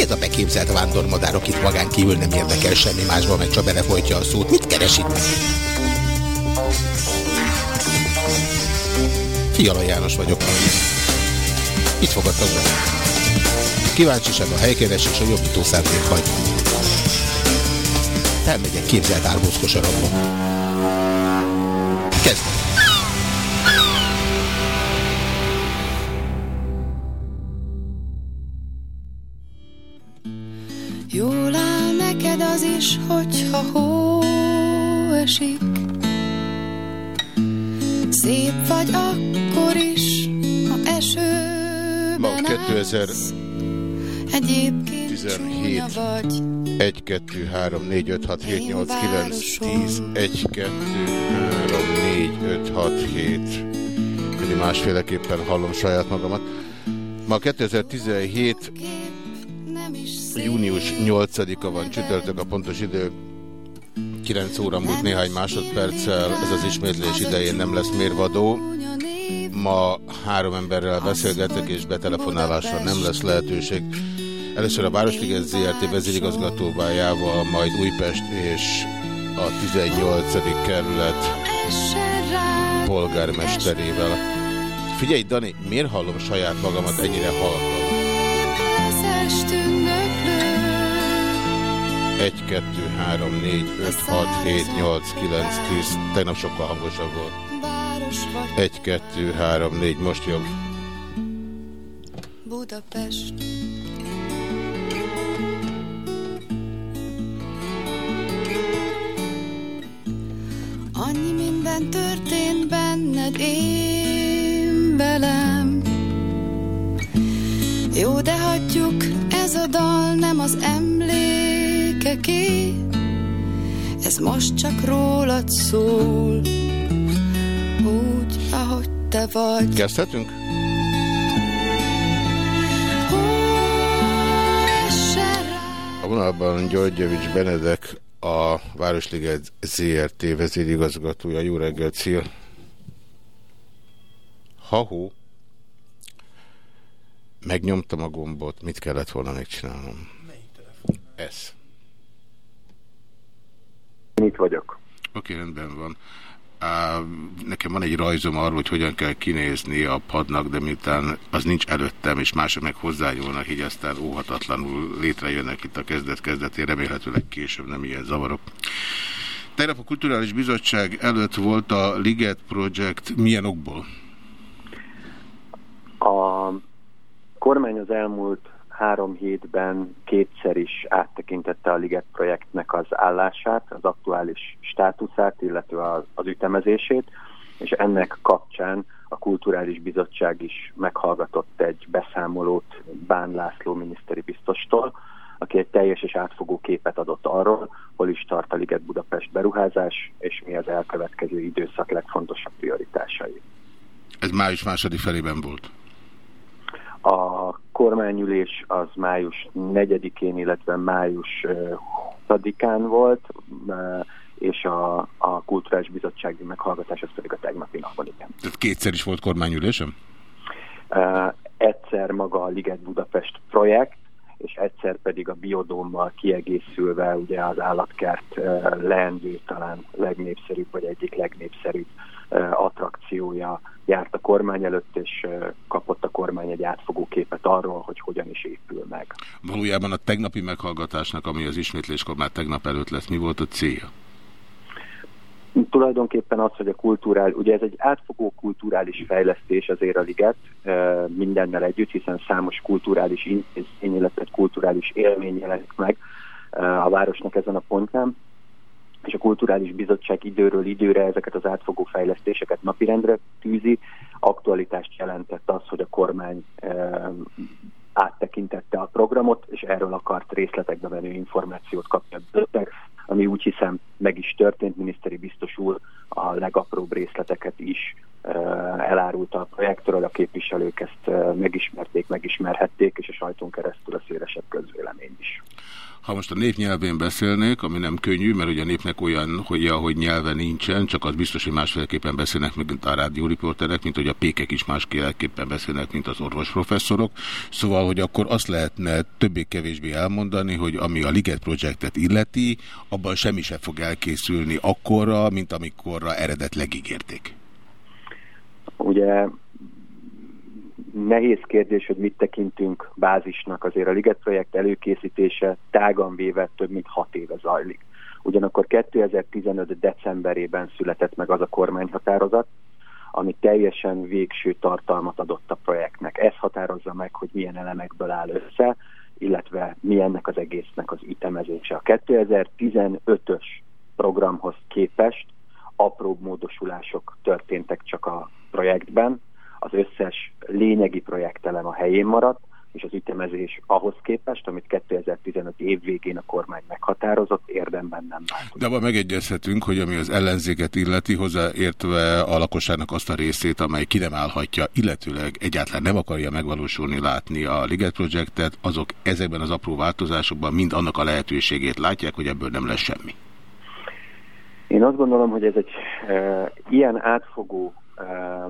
Ez a beképzelt vándormadár, akit magán kívül nem érdekel semmi másba, meg csak belefolytja a szót? Mit keres itt? Fiala János vagyok. Itt fogadtak be. Kíváncsiság a helykeresés a jobbító szándék hagy. Elmegyek képzelt árbózkos arabba. 2017 1, 2, 3, 4, 5, 6, 7, 8, 9, 10, 1, 2, 3, 4, 5, 6, 7. Mindig másféleképpen hallom saját magamat. Ma 2017 június 8-a van csütörtök a pontos idő. 9 óra múlt néhány másodperccel, ez az ismétlés idején nem lesz mérvadó. Ma három emberrel beszélgetek, és betelefonálásra nem lesz lehetőség. Először a Városliget ZRT vezérigazgatóvájával, majd Újpest és a 18. kerület polgármesterével. Figyelj, Dani, miért hallom saját magamat ennyire halkan? 1, 2, 3, 4, 5, 6, 7, 8, 9, 10. Tegnap sokkal hangosabb volt. 1, 2, 3, 4, most jobb. Budapest. Annyi minden történt benned, én velem. Jó, de hagyjuk, ez a dal nem az emlékeké. Ez most csak rólad szól, te vagy. Kezdhetünk? A vonalban Györgyevics Benedek, a Városliget ZRT vezérigazgatója. Jó reggelt, szia! Ha-hó! Megnyomtam a gombot, mit kellett volna megcsinálnom? Ez. Itt vagyok. Oké, rendben van. Nekem van egy rajzom arról, hogy hogyan kell kinézni a padnak, de miután az nincs előttem, és mások meg hozzányúlnak, így aztán óhatatlanul létrejönnek itt a kezdet-kezdetén, remélhetőleg később nem ilyen zavarok. Tegnap a Kulturális Bizottság előtt volt a Liget Project, milyen okból? A kormány az elmúlt három hétben kétszer is áttekintette a Liget projektnek az állását, az aktuális státuszát, illetve az, az ütemezését, és ennek kapcsán a Kulturális Bizottság is meghallgatott egy beszámolót Bán László miniszteri biztostól, aki egy teljes és átfogó képet adott arról, hol is tart a Liget Budapest beruházás, és mi az elkövetkező időszak legfontosabb prioritásai. Ez május második felében volt. A kormányülés az május 4-én, illetve május 20-án volt, és a, a Kulturális Bizottsági meghallgatás az pedig a tegnapi napon, igen. Tehát kétszer is volt kormányülésem? Uh, egyszer maga a Liget Budapest projekt, és egyszer pedig a biodómmal kiegészülve ugye az állatkert uh, leendő talán legnépszerűbb, vagy egyik legnépszerűbb attrakciója járt a kormány előtt, és kapott a kormány egy átfogó képet arról, hogy hogyan is épül meg. Valójában a tegnapi meghallgatásnak, ami az ismétléskor már tegnap előtt lesz, mi volt a célja? Tulajdonképpen az, hogy a kulturál, ugye ez egy átfogó kulturális fejlesztés azért a liget mindennel együtt, hiszen számos kulturális intézmény, illetve kulturális élmény jelenik meg a városnak ezen a pontján és a Kulturális Bizottság időről időre ezeket az átfogó fejlesztéseket napirendre tűzi. Aktualitást jelentett az, hogy a kormány e, áttekintette a programot, és erről akart részletekbe venő információt kapni a bizottság, ami úgy hiszem meg is történt, miniszteri biztos úr a legapróbb részleteket is elárulta a projektről, a képviselők ezt megismerték, megismerhették, és a sajton keresztül a szélesebb közvélemény is. Ha most a nép nyelvén beszélnék, ami nem könnyű, mert ugye a népnek olyan, hogy, hogy nyelve nincsen, csak az biztos, hogy másféleképpen beszélnek, mint a rádióriporterek, mint hogy a pékek is másképpen beszélnek, mint az orvosprofesszorok. Szóval, hogy akkor azt lehetne többé-kevésbé elmondani, hogy ami a Liget Projektet illeti, abban semmi sem fog elkészülni akkorra, mint amikorra eredetleg ígérték. Ugye nehéz kérdés, hogy mit tekintünk bázisnak. Azért a Liget projekt előkészítése tágan véve több mint hat éve zajlik. Ugyanakkor 2015. decemberében született meg az a kormányhatározat, ami teljesen végső tartalmat adott a projektnek. Ez határozza meg, hogy milyen elemekből áll össze, illetve milyennek az egésznek az ütemezése. A 2015-ös programhoz képest apróbb módosulások történtek csak a projektben, az összes lényegi projektelem a helyén maradt, és az ütemezés ahhoz képest, amit 2015 év végén a kormány meghatározott, érdemben nem változott. De abban megegyezhetünk, hogy ami az ellenzéket illeti, hozzáértve a lakosságnak azt a részét, amely ki nem állhatja, illetőleg egyáltalán nem akarja megvalósulni, látni a Liget Projektet, azok ezekben az apró változásokban mind annak a lehetőségét látják, hogy ebből nem lesz semmi. Én azt gondolom, hogy ez egy e, ilyen átfogó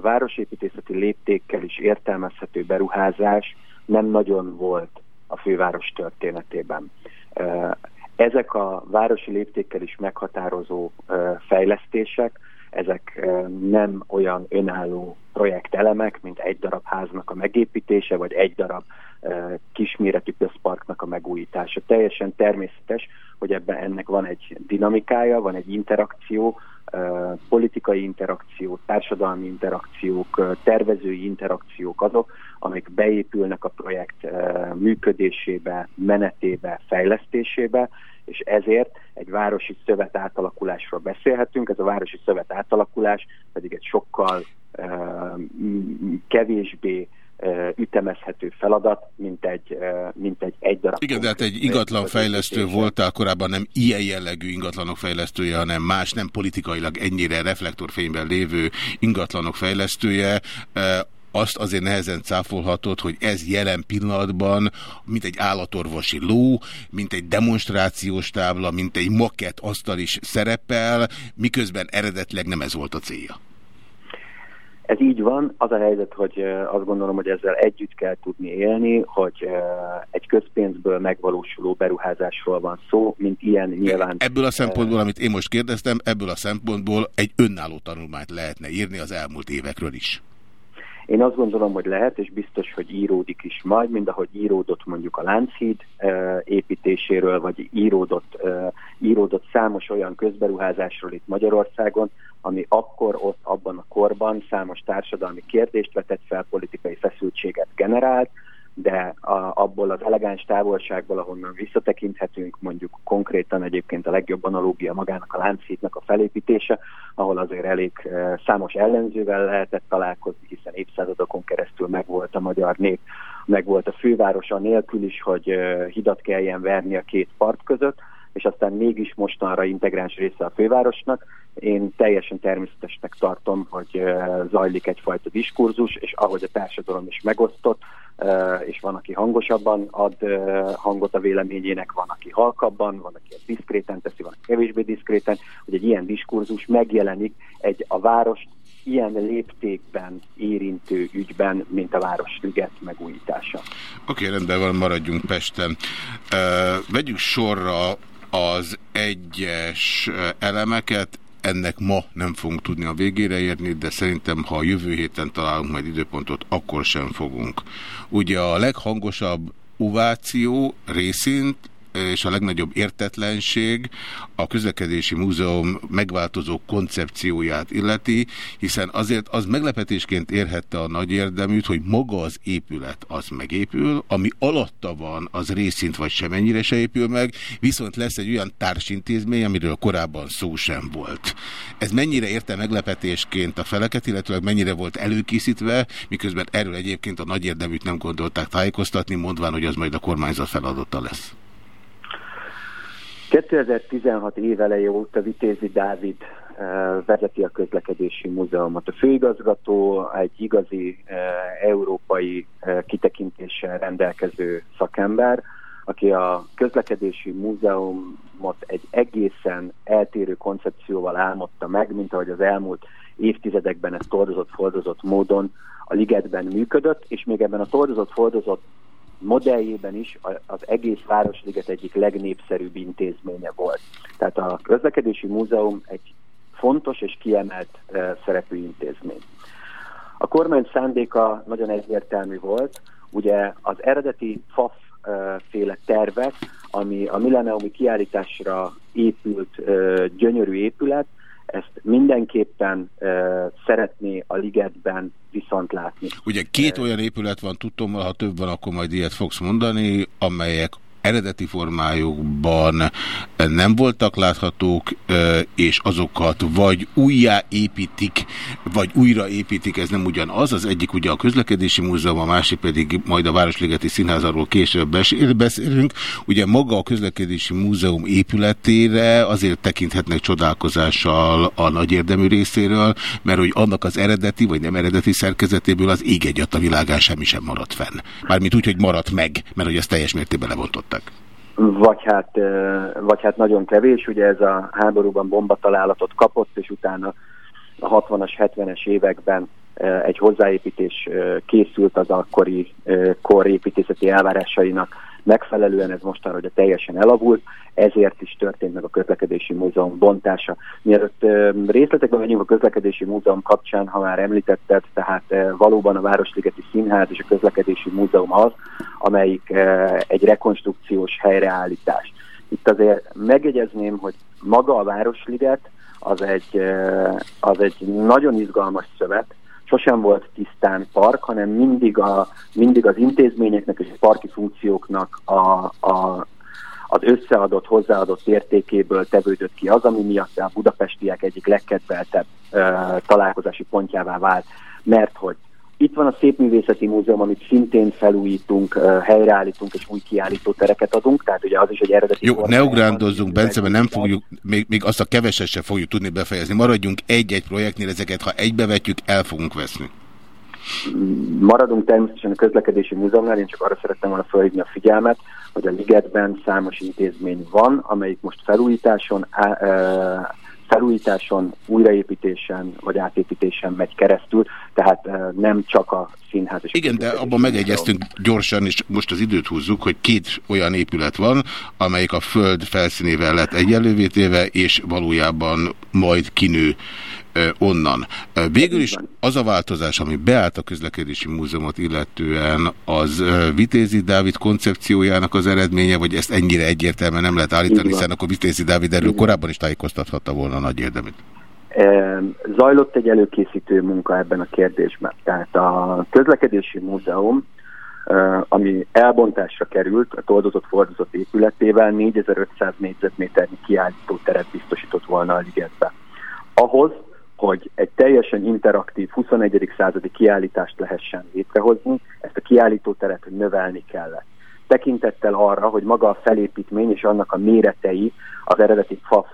városépítészeti léptékkel is értelmezhető beruházás nem nagyon volt a főváros történetében. Ezek a városi léptékkel is meghatározó fejlesztések, ezek nem olyan önálló projektelemek, mint egy darab háznak a megépítése, vagy egy darab kisméretű közparknak a megújítása. Teljesen természetes, hogy ebben ennek van egy dinamikája, van egy interakció, politikai interakció, társadalmi interakciók, tervezői interakciók azok, amik beépülnek a projekt működésébe, menetébe, fejlesztésébe, és ezért egy városi szövet átalakulásról beszélhetünk. Ez a városi szövet átalakulás pedig egy sokkal kevésbé ütemezhető feladat, mint egy, mint egy egy darab. Igen, de hát egy ingatlan fejlesztő voltál korábban nem ilyen jellegű ingatlanok fejlesztője, hanem más, nem politikailag ennyire reflektorfényben lévő ingatlanok fejlesztője azt azért nehezen cáfolhatod, hogy ez jelen pillanatban, mint egy állatorvosi ló, mint egy demonstrációs tábla, mint egy makett asztal is szerepel, miközben eredetleg nem ez volt a célja. Ez így van, az a helyzet, hogy azt gondolom, hogy ezzel együtt kell tudni élni, hogy egy közpénzből megvalósuló beruházásról van szó, mint ilyen nyilván... Ebből a szempontból, amit én most kérdeztem, ebből a szempontból egy önálló tanulmányt lehetne írni az elmúlt évekről is. Én azt gondolom, hogy lehet, és biztos, hogy íródik is majd, mind ahogy íródott mondjuk a Lánchíd építéséről, vagy íródott, íródott számos olyan közberuházásról itt Magyarországon, ami akkor ott abban a korban számos társadalmi kérdést vetett fel, politikai feszültséget generált, de a, abból az elegáns távolságból, ahonnan visszatekinthetünk, mondjuk konkrétan egyébként a legjobb analógia magának a Lánchídnak a felépítése, ahol azért elég e, számos ellenzővel lehetett találkozni, hiszen évszázadokon keresztül megvolt a magyar nép, megvolt a fővárosa nélkül is, hogy e, hidat kelljen verni a két part között, és aztán mégis mostanra integráns része a fővárosnak. Én teljesen természetesnek tartom, hogy zajlik egyfajta diskurzus, és ahogy a társadalom is megosztott, és van, aki hangosabban ad hangot a véleményének, van, aki halkabban, van, aki diszkréten teszi, van, aki kevésbé diszkréten, hogy egy ilyen diskurzus megjelenik egy a város ilyen léptékben érintő ügyben, mint a Városliget megújítása. Oké, okay, rendben van, maradjunk Pesten. Uh, vegyük sorra az egyes elemeket, ennek ma nem fogunk tudni a végére érni, de szerintem, ha a jövő héten találunk majd időpontot, akkor sem fogunk. Ugye a leghangosabb ováció részint és a legnagyobb értetlenség a közlekedési múzeum megváltozó koncepcióját illeti, hiszen azért az meglepetésként érhette a nagy érdeműt, hogy maga az épület az megépül, ami alatta van, az részint vagy semennyire se épül meg, viszont lesz egy olyan társintézmény, amiről korábban szó sem volt. Ez mennyire érte meglepetésként a feleket, illetve mennyire volt előkészítve, miközben erről egyébként a nagy érdeműt nem gondolták tájékoztatni, mondván, hogy az majd a kormányzat feladata lesz. 2016 éveleje óta Vitézi Dávid vezeti a közlekedési múzeumot. A főigazgató egy igazi európai kitekintéssel rendelkező szakember, aki a közlekedési múzeumot egy egészen eltérő koncepcióval álmodta meg, mint ahogy az elmúlt évtizedekben ez tordozott-fordozott módon a ligetben működött, és még ebben a tordozott-fordozott modelljében is az egész Városliget egyik legnépszerűbb intézménye volt. Tehát a közlekedési múzeum egy fontos és kiemelt szerepű intézmény. A kormány szándéka nagyon egyértelmű volt, ugye az eredeti FAF féle tervek, ami a milleniumi kiállításra épült gyönyörű épület, ezt mindenképpen uh, szeretné a ligetben viszont látni. Ugye két olyan épület van, tudom, ha több van, akkor majd ilyet fogsz mondani, amelyek eredeti formájukban nem voltak láthatók, és azokat vagy újjáépítik, vagy újraépítik, ez nem ugyanaz. Az egyik ugye a közlekedési múzeum, a másik pedig majd a Városligeti Színházarról később beszélünk. Ugye maga a közlekedési múzeum épületére azért tekinthetnek csodálkozással a nagy érdemű részéről, mert hogy annak az eredeti, vagy nem eredeti szerkezetéből az ég egyat a világán semmi sem maradt fenn. Mármint úgy, hogy maradt meg, mert hogy ezt teljes mértékben lebontották voltak? Vagy hát, vagy hát nagyon kevés, ugye ez a háborúban bombatalálatot kapott, és utána a 60-as, 70-es években egy hozzáépítés készült az akkori kor építészeti elvárásainak megfelelően, ez mostanra ugye teljesen elavult, ezért is történt meg a közlekedési múzeum bontása. Mielőtt részletekben megyünk a közlekedési múzeum kapcsán, ha már említetted, tehát valóban a Városligeti Színház és a közlekedési múzeum az, amelyik egy rekonstrukciós helyreállítás. Itt azért megjegyezném, hogy maga a Városliget az egy, az egy nagyon izgalmas szövet, sosem volt tisztán park, hanem mindig, a, mindig az intézményeknek és a parki funkcióknak a, a, az összeadott, hozzáadott értékéből tevődött ki az, ami miatt a budapestiek egyik legkedveltebb ö, találkozási pontjává vált, mert hogy itt van a Szépművészeti Múzeum, amit szintén felújítunk, helyreállítunk és új kiállító tereket adunk, tehát ugye az is egy eredeti... Jó, ne ugrándozzunk, Bence, mert nem fogjuk, még, még azt a keveset sem fogjuk tudni befejezni. Maradjunk egy-egy projektnél, ezeket ha egybevetjük, el fogunk veszni. Maradunk természetesen a közlekedési múzeumnál, én csak arra szerettem volna felhívni a figyelmet, hogy a Ligetben számos intézmény van, amelyik most felújításon, felújításon, újraépítésen vagy átépítésen megy keresztül, tehát nem csak a színház. És Igen, de abban megegyeztünk gyorsan, és most az időt húzzuk, hogy két olyan épület van, amelyik a föld felszínével lett egyenlővé téve, és valójában majd kinő onnan. Végül is az a változás, ami beállt a közlekedési múzeumot illetően, az Vitézi Dávid koncepciójának az eredménye, vagy ezt ennyire egyértelműen nem lehet állítani, hiszen akkor Vitézi Dávid erről korábban is tájékoztathatta volna a nagy érdemét. Zajlott egy előkészítő munka ebben a kérdésben. Tehát a közlekedési múzeum, ami elbontásra került, a toldozott fordozott épületével 4500 négyzetméternyi kiállító teret biztosított volna a ligetbe. Ahhoz, hogy egy teljesen interaktív 21. századi kiállítást lehessen létrehozni, ezt a kiállítóteret növelni kellett. Tekintettel arra, hogy maga a felépítmény és annak a méretei az eredeti FAF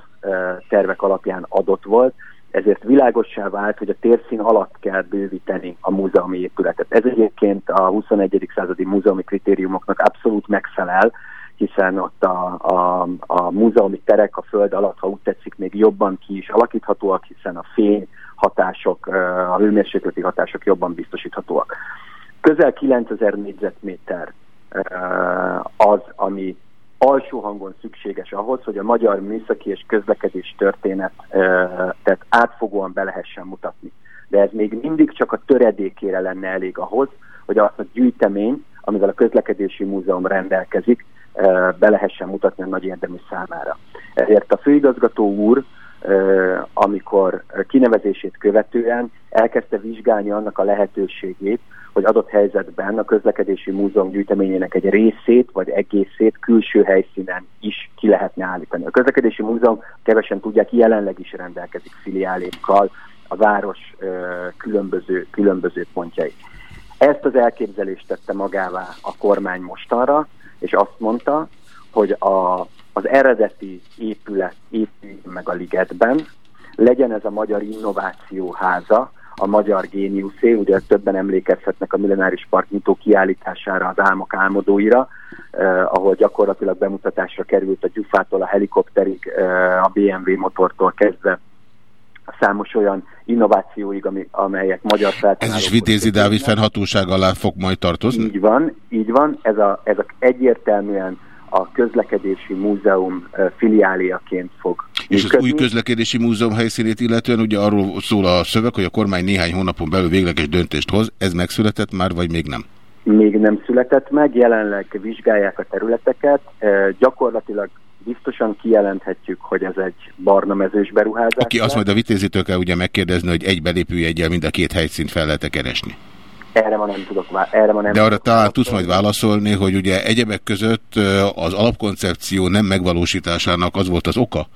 tervek alapján adott volt, ezért világossá vált, hogy a térszín alatt kell bővíteni a múzeumi épületet. Ez egyébként a 21. századi múzeumi kritériumoknak abszolút megfelel, hiszen ott a, a, a múzeumi terek a föld alatt, ha úgy tetszik, még jobban ki is alakíthatóak, hiszen a fény hatások, a hőmérsékleti hatások jobban biztosíthatóak. Közel 9000 négyzetméter az, ami alsó hangon szükséges ahhoz, hogy a magyar műszaki és közlekedés történet tehát átfogóan be lehessen mutatni. De ez még mindig csak a töredékére lenne elég ahhoz, hogy azt a gyűjtemény, amivel a közlekedési múzeum rendelkezik, be lehessen mutatni a nagy érdemű számára. Ezért a főigazgató úr, amikor kinevezését követően elkezdte vizsgálni annak a lehetőségét, hogy adott helyzetben a közlekedési múzeum gyűjteményének egy részét vagy egészét külső helyszínen is ki lehetne állítani. A közlekedési múzeum, kevesen tudják, jelenleg is rendelkezik filiálékkal a város különböző, különböző pontjai. Ezt az elképzelést tette magává a kormány mostanra, és azt mondta, hogy a, az eredeti épület épül meg a ligetben, legyen ez a Magyar Innováció Háza, a Magyar Géniuszé, ugye többen emlékezhetnek a Millenáris Park nyitó kiállítására, az álmok álmodóira, eh, ahol gyakorlatilag bemutatásra került a gyufától a helikopterig, eh, a BMW motortól kezdve számos olyan innovációig, ami, amelyek magyar feltalálók... Ez is Vitézi Dávid fennhatóság alá fog majd tartozni? Így van, így van. Ez, a, ez a egyértelműen a közlekedési múzeum filiáliaként fog És működni. az új közlekedési múzeum helyszínét illetően ugye arról szól a szöveg, hogy a kormány néhány hónapon belül végleges döntést hoz. Ez megszületett már, vagy még nem? Még nem született meg, jelenleg vizsgálják a területeket. Gyakorlatilag biztosan kijelenthetjük, hogy ez egy barna mezős beruházás. Aki azt majd a vitézítől kell ugye megkérdezni, hogy egy belépő egyel mind a két helyszínt fel lehet -e keresni. Erre ma nem tudok erre ma nem De arra talán tudsz majd válaszolni, hogy ugye egyebek között az alapkoncepció nem megvalósításának az volt az oka,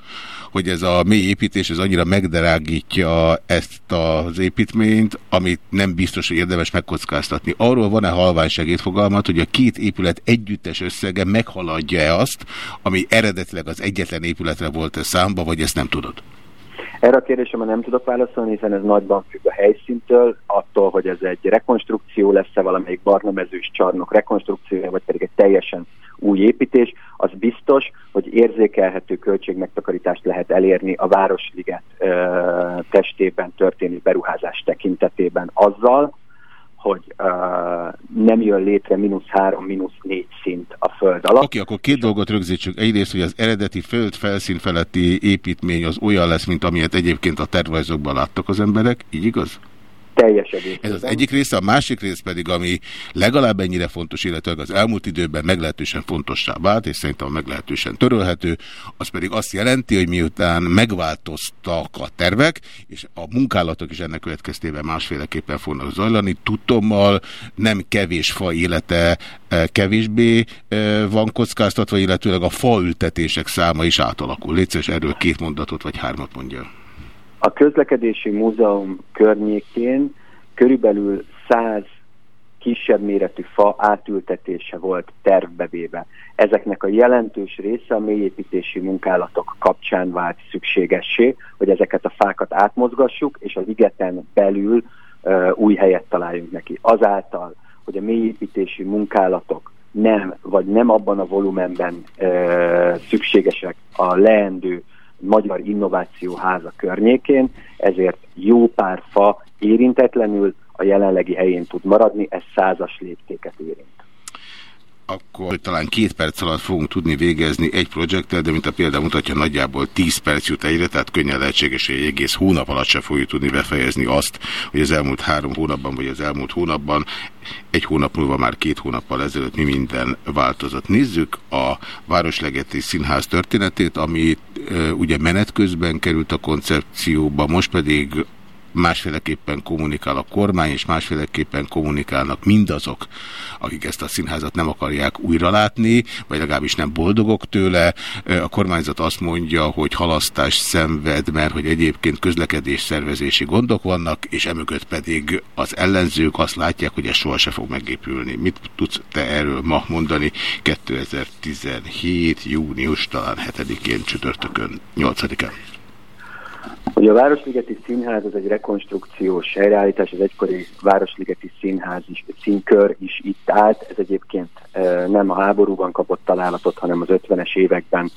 hogy ez a mély építés ez annyira megderágítja ezt az építményt, amit nem biztos, hogy érdemes megkockáztatni. Arról van-e halvány segédfogalmat, hogy a két épület együttes összege meghaladja-e azt, ami eredetileg az egyetlen épületre volt -e számba, vagy ezt nem tudod? Erre a kérdésemre nem tudok válaszolni, hiszen ez nagyban függ a helyszíntől, attól, hogy ez egy rekonstrukció lesz-e valamelyik barna mezős csarnok rekonstrukciója, vagy pedig egy teljesen új építés, az biztos, hogy érzékelhető költségmegtakarítást lehet elérni a Városliget testében történő beruházás tekintetében azzal, hogy uh, nem jön létre mínusz három, mínusz négy szint a föld alatt. Oké, okay, akkor két dolgot rögzítsük. Egyrészt, hogy az eredeti föld felszín feletti építmény az olyan lesz, mint amilyet egyébként a tervezőkben láttak az emberek, így igaz? Teljes egész. Ez az egyik része, a másik rész pedig, ami legalább ennyire fontos, illetve az elmúlt időben meglehetősen fontossá vált, és szerintem meglehetősen törölhető, az pedig azt jelenti, hogy miután megváltoztak a tervek, és a munkálatok is ennek következtében másféleképpen fognak zajlani, tudtommal nem kevés fa élete eh, kevésbé eh, van kockáztatva, illetőleg a faültetések száma is átalakul. Légy erről két mondatot vagy hármat mondja. A közlekedési múzeum környékén körülbelül 100 kisebb méretű fa átültetése volt tervbevéve. Ezeknek a jelentős része a mélyépítési munkálatok kapcsán vált szükségessé, hogy ezeket a fákat átmozgassuk, és a ligeten belül uh, új helyet találjunk neki. Azáltal, hogy a mélyépítési munkálatok nem, vagy nem abban a volumenben uh, szükségesek a leendő Magyar Innováció Háza környékén, ezért jó pár fa érintetlenül a jelenlegi helyén tud maradni, ez százas léptéket érint. Akkor talán két perc alatt fogunk tudni végezni egy projektet, de mint a példa mutatja, nagyjából 10 perc jut egyre, tehát könnyen lehetséges, hogy egy egész hónap alatt se fogjuk tudni befejezni azt, hogy az elmúlt három hónapban, vagy az elmúlt hónapban, egy hónap múlva már két hónappal ezelőtt mi minden változott. Nézzük a Városlegeti Színház történetét, ami e, ugye menet közben került a koncepcióba, most pedig másféleképpen kommunikál a kormány, és másféleképpen kommunikálnak mindazok, akik ezt a színházat nem akarják újra látni, vagy legalábbis nem boldogok tőle. A kormányzat azt mondja, hogy halasztás szenved, mert hogy egyébként közlekedés szervezési gondok vannak, és emögött pedig az ellenzők azt látják, hogy ez sohasem fog megépülni. Mit tudsz te erről ma mondani 2017. június talán 7-én csütörtökön 8-án? Ugye a Városligeti Színház az egy rekonstrukciós helyreállítás, az egykori Városligeti Színház is, színkör is itt állt. Ez egyébként nem a háborúban kapott találatot, hanem az 50-es években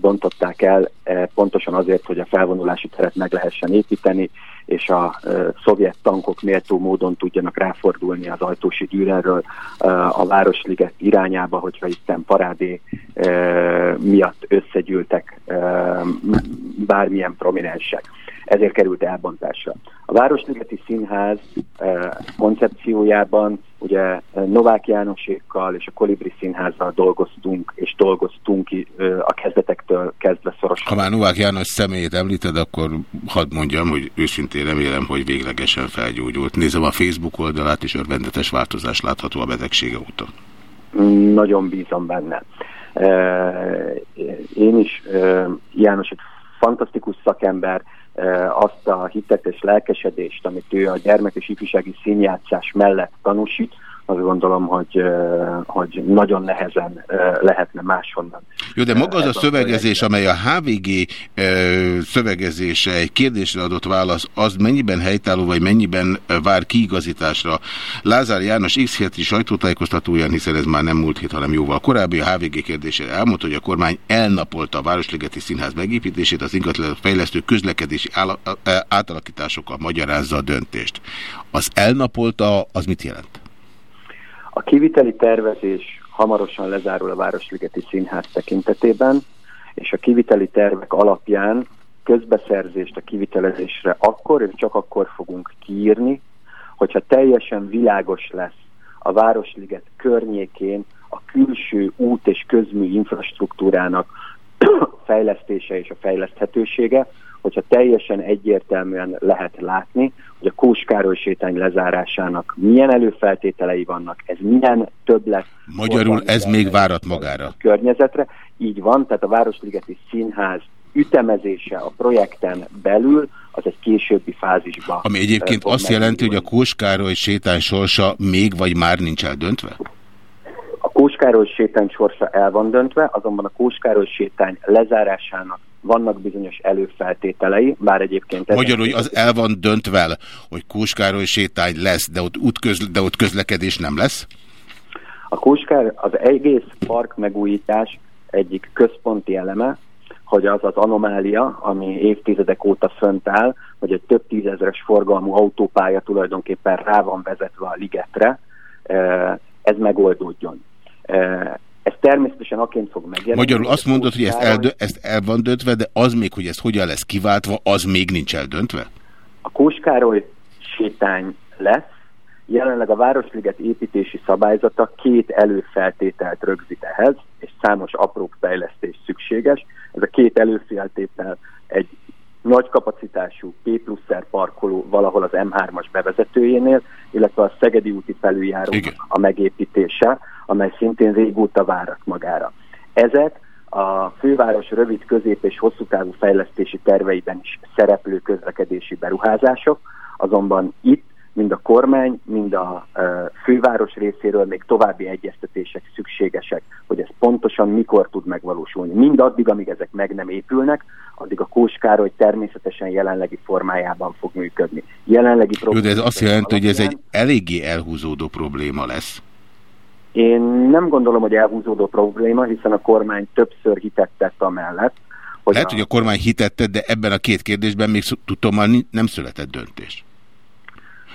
bontották el, pontosan azért, hogy a felvonulási teret meg lehessen építeni, és a szovjet tankok méltó módon tudjanak ráfordulni az ajtósi gyűrelről e, a Városliget irányába, hogyha itt parádé miatt összegyűltek bármilyen prominensek. Ezért került elbontásra. A Városligeti Színház e, koncepciójában ugye Novák Jánosékkal és a Kolibri Színházzal dolgoztunk, és dolgoztunk a kezdetektől kezdve szorosan. Ha már Novák János személyét említed, akkor hadd mondjam, hogy őszintén remélem, hogy véglegesen felgyógyult. Nézem a Facebook oldalát, és örvendetes változás látható a betegsége úton. Nagyon bízom benne. Én is, János egy fantasztikus szakember, azt a hitet és lelkesedést, amit ő a gyermek és ifjúsági színjátszás mellett tanúsít, azt gondolom, hogy, hogy nagyon nehezen lehetne máshonnan. Jó, de maga az a szövegezés, amely a HVG szövegezése egy kérdésre adott válasz, az mennyiben helytálló, vagy mennyiben vár kiigazításra? Lázár János x heti sajtótájékoztatóján, hiszen ez már nem múlt hét, hanem jóval korábbi, a HVG kérdésére elmondta, hogy a kormány elnapolta a Városligeti Színház megépítését, az ingatlan fejlesztő közlekedési átalakításokkal magyarázza a döntést. Az elnapolta, az mit jelent? A kiviteli tervezés hamarosan lezárul a Városligeti Színház tekintetében, és a kiviteli tervek alapján közbeszerzést a kivitelezésre akkor és csak akkor fogunk kiírni, hogyha teljesen világos lesz a Városliget környékén a külső út és közmű infrastruktúrának fejlesztése és a fejleszthetősége, hogyha teljesen egyértelműen lehet látni, hogy a Kóskároly sétány lezárásának milyen előfeltételei vannak, ez milyen többlet. Magyarul ez még várat magára. A környezetre. Így van, tehát a Városligeti Színház ütemezése a projekten belül, az egy későbbi fázisba. Ami egyébként azt jelenti, hogy a Kóskároly sétány sorsa még vagy már nincs eldöntve? A Kóskároly sétány sorsa el van döntve, azonban a Kóskároly sétány lezárásának vannak bizonyos előfeltételei, bár egyébként... Magyarul, hogy az el van döntve, hogy Kóskároly sétány lesz, de ott, útközle, de ott közlekedés nem lesz? A Kóskár, az egész park megújítás egyik központi eleme, hogy az az anomália, ami évtizedek óta fönt áll, hogy egy több tízezres forgalmú autópálya tulajdonképpen rá van vezetve a ligetre, eh, ez megoldódjon. Ez természetesen aként fog megjelenni. Magyarul azt mondod, hogy ezt, eldö ezt el van döntve, de az még, hogy ez hogyan lesz kiváltva, az még nincs eldöntve? A Kóskároly sétány lesz, jelenleg a Városliget építési szabályzata két előfeltételt rögzít ehhez, és számos apró fejlesztés szükséges. Ez a két előfeltétel egy nagy kapacitású P pluszer parkoló valahol az M3-as bevezetőjénél, illetve a Szegedi úti felüljáró a megépítése, amely szintén régóta várat magára. Ezek a főváros rövid, közép és hosszú távú fejlesztési terveiben is szereplő közlekedési beruházások, azonban itt mind a kormány, mind a főváros részéről még további egyeztetések szükségesek, hogy ez pontosan mikor tud megvalósulni. Mind addig, amíg ezek meg nem épülnek, addig a Kóskároly természetesen jelenlegi formájában fog működni. Jelenlegi Jó, de ez azt jelenti, hogy ez egy eléggé elhúzódó probléma lesz. Én nem gondolom, hogy elhúzódó probléma, hiszen a kormány többször hitett tett amellett. Hogy Lehet, a... hogy a kormány hitette, de ebben a két kérdésben még tudom, nem született döntés.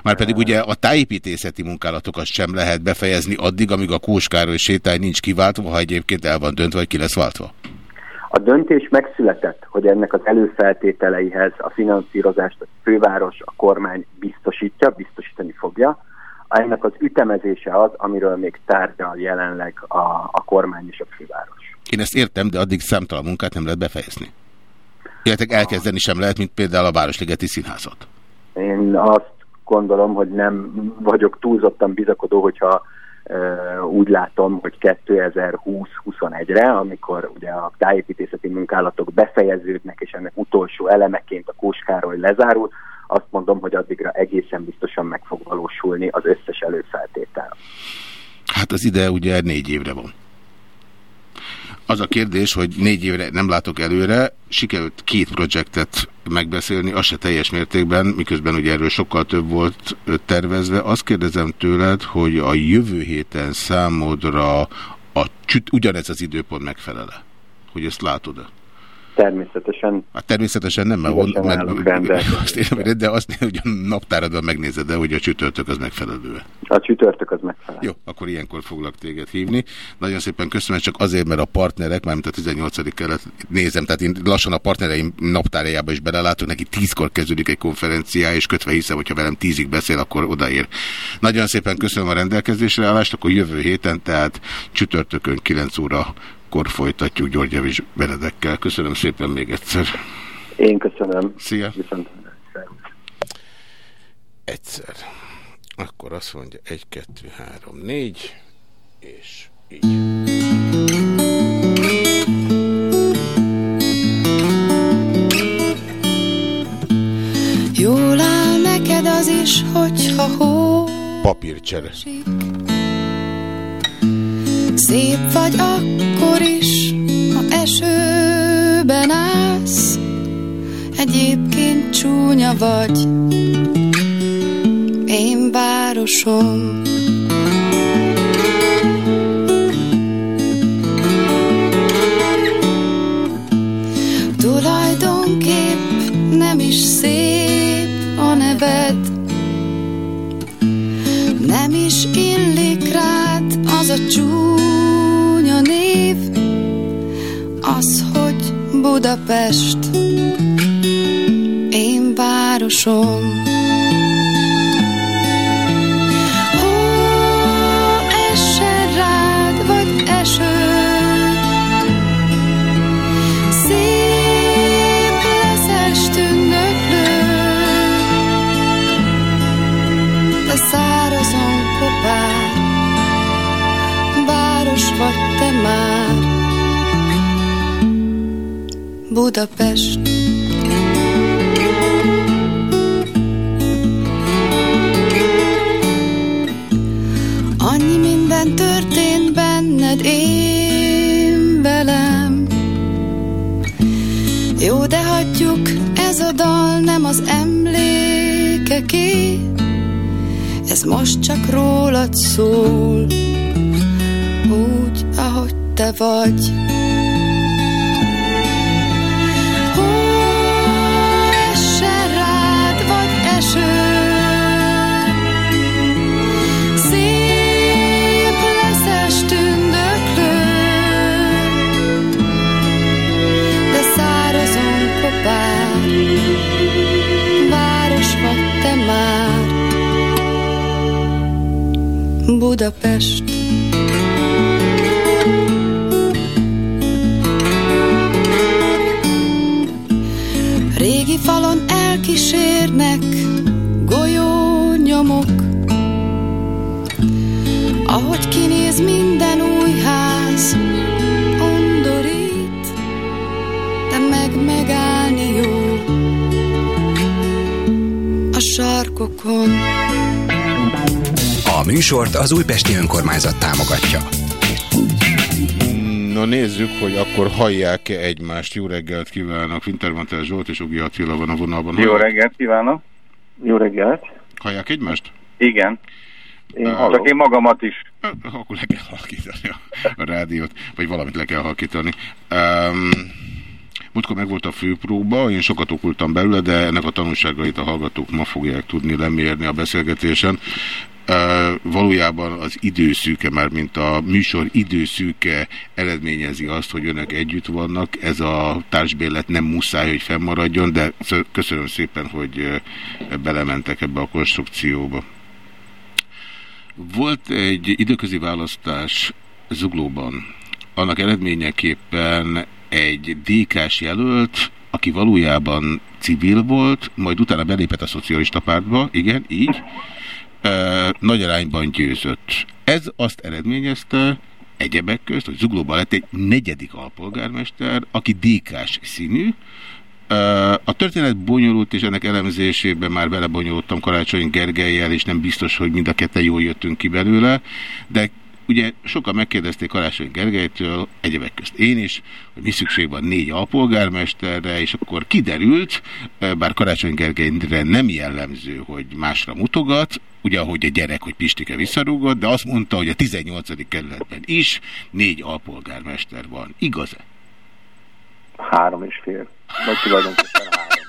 Már pedig ugye a tájépítészeti munkálatokat sem lehet befejezni addig, amíg a Kóskároly sétány nincs kiváltva, ha egyébként el van döntve, vagy ki lesz váltva. A döntés megszületett, hogy ennek az előfeltételeihez a finanszírozást a főváros, a kormány biztosítja, biztosítani fogja. Ennek az ütemezése az, amiről még tárgyal jelenleg a, a kormány és a főváros. Én ezt értem, de addig számtalan munkát nem lehet befejezni. Illetve elkezdeni sem lehet, mint például a Városligeti Színházat. Én azt gondolom, hogy nem vagyok túlzottan bizakodó, hogyha úgy látom, hogy 2020-21-re, amikor ugye a tájépítészeti munkálatok befejeződnek, és ennek utolsó elemeként a Kóskároly lezárul, azt mondom, hogy addigra egészen biztosan meg fog valósulni az összes előfeltétel. Hát az ide ugye négy évre van. Az a kérdés, hogy négy évre nem látok előre, sikerült két projektet megbeszélni, az se teljes mértékben, miközben ugye erről sokkal több volt tervezve. Azt kérdezem tőled, hogy a jövő héten számodra a, ugyanez az időpont megfelele? Hogy ezt látod-e? Természetesen. Hát természetesen nem, mert, on, mert azt érem, de azt hogy a naptáradban megnézed de hogy a csütörtök az megfelelő. A csütörtök az megfelelő. Jó, akkor ilyenkor foglak téged hívni. Nagyon szépen köszönöm, csak azért, mert a partnerek, mármint a 18 kelet nézem, tehát én lassan a partnereim naptárjába is belelátok, neki tízkor kezdődik egy konferenciá, és kötve hiszem, hogyha velem tízig beszél, akkor odaér. Nagyon szépen köszönöm a rendelkezésre állást, akkor jövő héten, tehát csütörtökön 9 óra akkor folytatjuk György Javis Benedekkel. Köszönöm szépen még egyszer. Én köszönöm. Szia. Viszont. Egyszer. Akkor azt mondja 1, 2, 3, 4, és így. Jól áll neked az is, hogyha hó... Papírcsere. Szép vagy akkor is, ha esőben állsz, egyébként csúnya vagy, én városom. Budapest, én városom. Műsort az Újpesti Önkormányzat támogatja. No nézzük, hogy akkor hallják-e egymást. Jó reggelt kívánok. Wintermantel Zsolt és Ugi Attila van a vonalban. Jó reggelt kívánok. Jó reggelt. Hallják egymást? Igen. Én uh, Csak én magamat is. Akkor le kell halkítani a, a rádiót, vagy valamit le kell halkítani. Um, Múltkor meg volt a főpróba, én sokat okultam belőle, de ennek a tanulságait a hallgatók ma fogják tudni lemérni a beszélgetésen valójában az időszűke, már mint a műsor időszűke eredményezi azt, hogy önök együtt vannak. Ez a társbérlet nem muszáj, hogy fennmaradjon, de köszönöm szépen, hogy belementek ebbe a konstrukcióba. Volt egy időközi választás Zuglóban. Annak eredményeképpen egy DK-s jelölt, aki valójában civil volt, majd utána belépett a szocialista pártba, igen, így, nagy arányban győzött. Ez azt eredményezte, egyebek közt, hogy Zuglóban lett egy negyedik alpolgármester, aki dékás színű. A történet bonyolult, és ennek elemzésében már belebonyolultam Karácsony Gergelyel, és nem biztos, hogy mind a ketten jól jöttünk ki belőle, de Ugye sokan megkérdezték Karácsony Gergelytől, egyebek közt én is, hogy mi szükség van négy alpolgármesterre, és akkor kiderült, bár Karácsony Gergelyre nem jellemző, hogy másra mutogat, ugye ahogy a gyerek, hogy Pistike visszarúgott, de azt mondta, hogy a 18. kerületben is négy alpolgármester van. Igaz-e? Három és fél. Vagy tulajdonképpen három.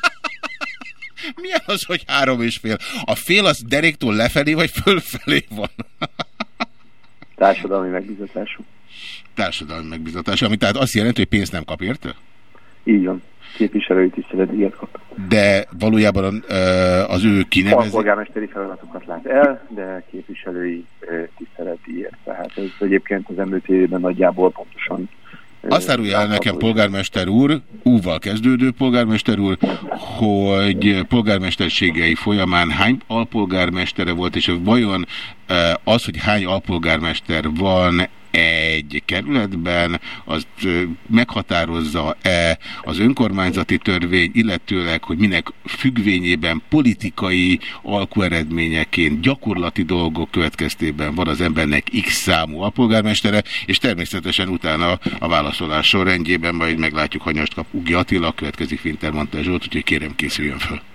Milyen az, hogy három és fél? A fél az deréktól lefelé, vagy fölfelé van? Társadalmi megbizatású. Társadalmi megbizatású, ami tehát azt jelenti, hogy pénzt nem kap érte? Így van. Képviselői tiszteletdíjat kap. De valójában az ő kinevezés... Polgármesteri feladatokat lát el, de képviselői tiszteletdíjat. Tehát ez egyébként az MÖT-ben nagyjából pontosan azt árulja el nekem polgármester úr, úval kezdődő polgármester úr, hogy polgármesterségei folyamán hány alpolgármestere volt, és vajon Az, hogy hány alpolgármester van egy kerületben, az meghatározza-e az önkormányzati törvény, illetőleg, hogy minek függvényében politikai alkueredményeként gyakorlati dolgok következtében van az embernek x számú alpolgármestere, és természetesen utána a válaszolás sorrendjében majd meglátjuk, hanyast kap Ugi Attila, következik Wintermantel Zsolt, úgyhogy kérem készüljön fel.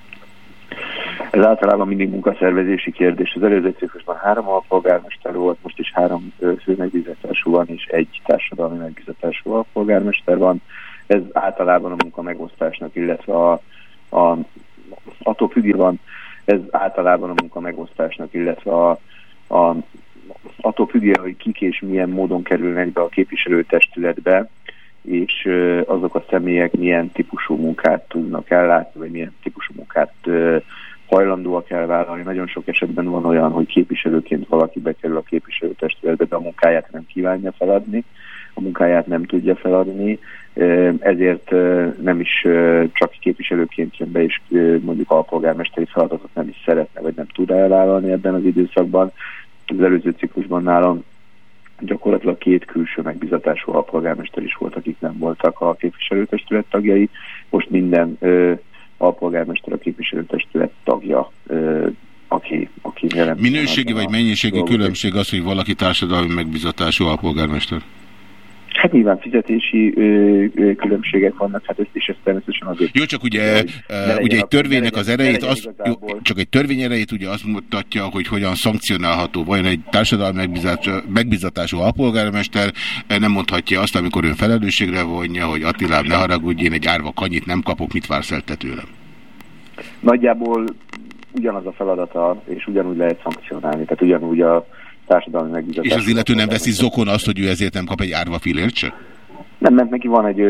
Ez általában mindig munkaszervezési kérdés. Az előző ciklusban három alpolgármester volt, most is három fő megbízatású van, és egy társadalmi megbízatású alpolgármester van. Ez általában a munka megosztásnak, illetve a, a attól van, ez általában a munka megosztásnak, illetve a, a attól függően, hogy kik és milyen módon kerülnek be a képviselőtestületbe, és azok a személyek milyen típusú munkát tudnak ellátni, vagy milyen típusú munkát hajlandóak elvállalni. Nagyon sok esetben van olyan, hogy képviselőként valaki bekerül a képviselőtestületbe, de a munkáját nem kívánja feladni, a munkáját nem tudja feladni, ezért nem is csak képviselőként jön be, és mondjuk alpolgármesteri feladatot nem is szeretne, vagy nem tud elvállalni ebben az időszakban. Az előző ciklusban nálam gyakorlatilag két külső megbizatású alpolgármester is volt, akik nem voltak a képviselőtestület tagjai. Most minden a képviselőtestület tagja, aki, aki jelen. Minőségi vagy mennyiségi különbség az, hogy valaki társadalmi megbizatású alpolgármester? Hát nyilván fizetési ö, ö, különbségek vannak, hát ezt is ezt természetesen azért... Jó, csak ugye, uh, ugye egy törvénynek az erejét, az, jó, csak egy törvény erejét ugye azt mutatja, hogy hogyan szankcionálható. Vajon egy társadalmi megbizatású alpolgármester nem mondhatja azt, amikor ön felelősségre vonja, hogy Attilám, ne haragudj, én egy árva kanyit nem kapok, mit vársz el te tőlem? Nagyjából ugyanaz a feladata, és ugyanúgy lehet szankcionálni. Tehát ugyanúgy a társadalmi megbízatás. És az illető nem veszi zokon azt, hogy ő ezért nem kap egy árva filért se? Nem, mert neki van, egy,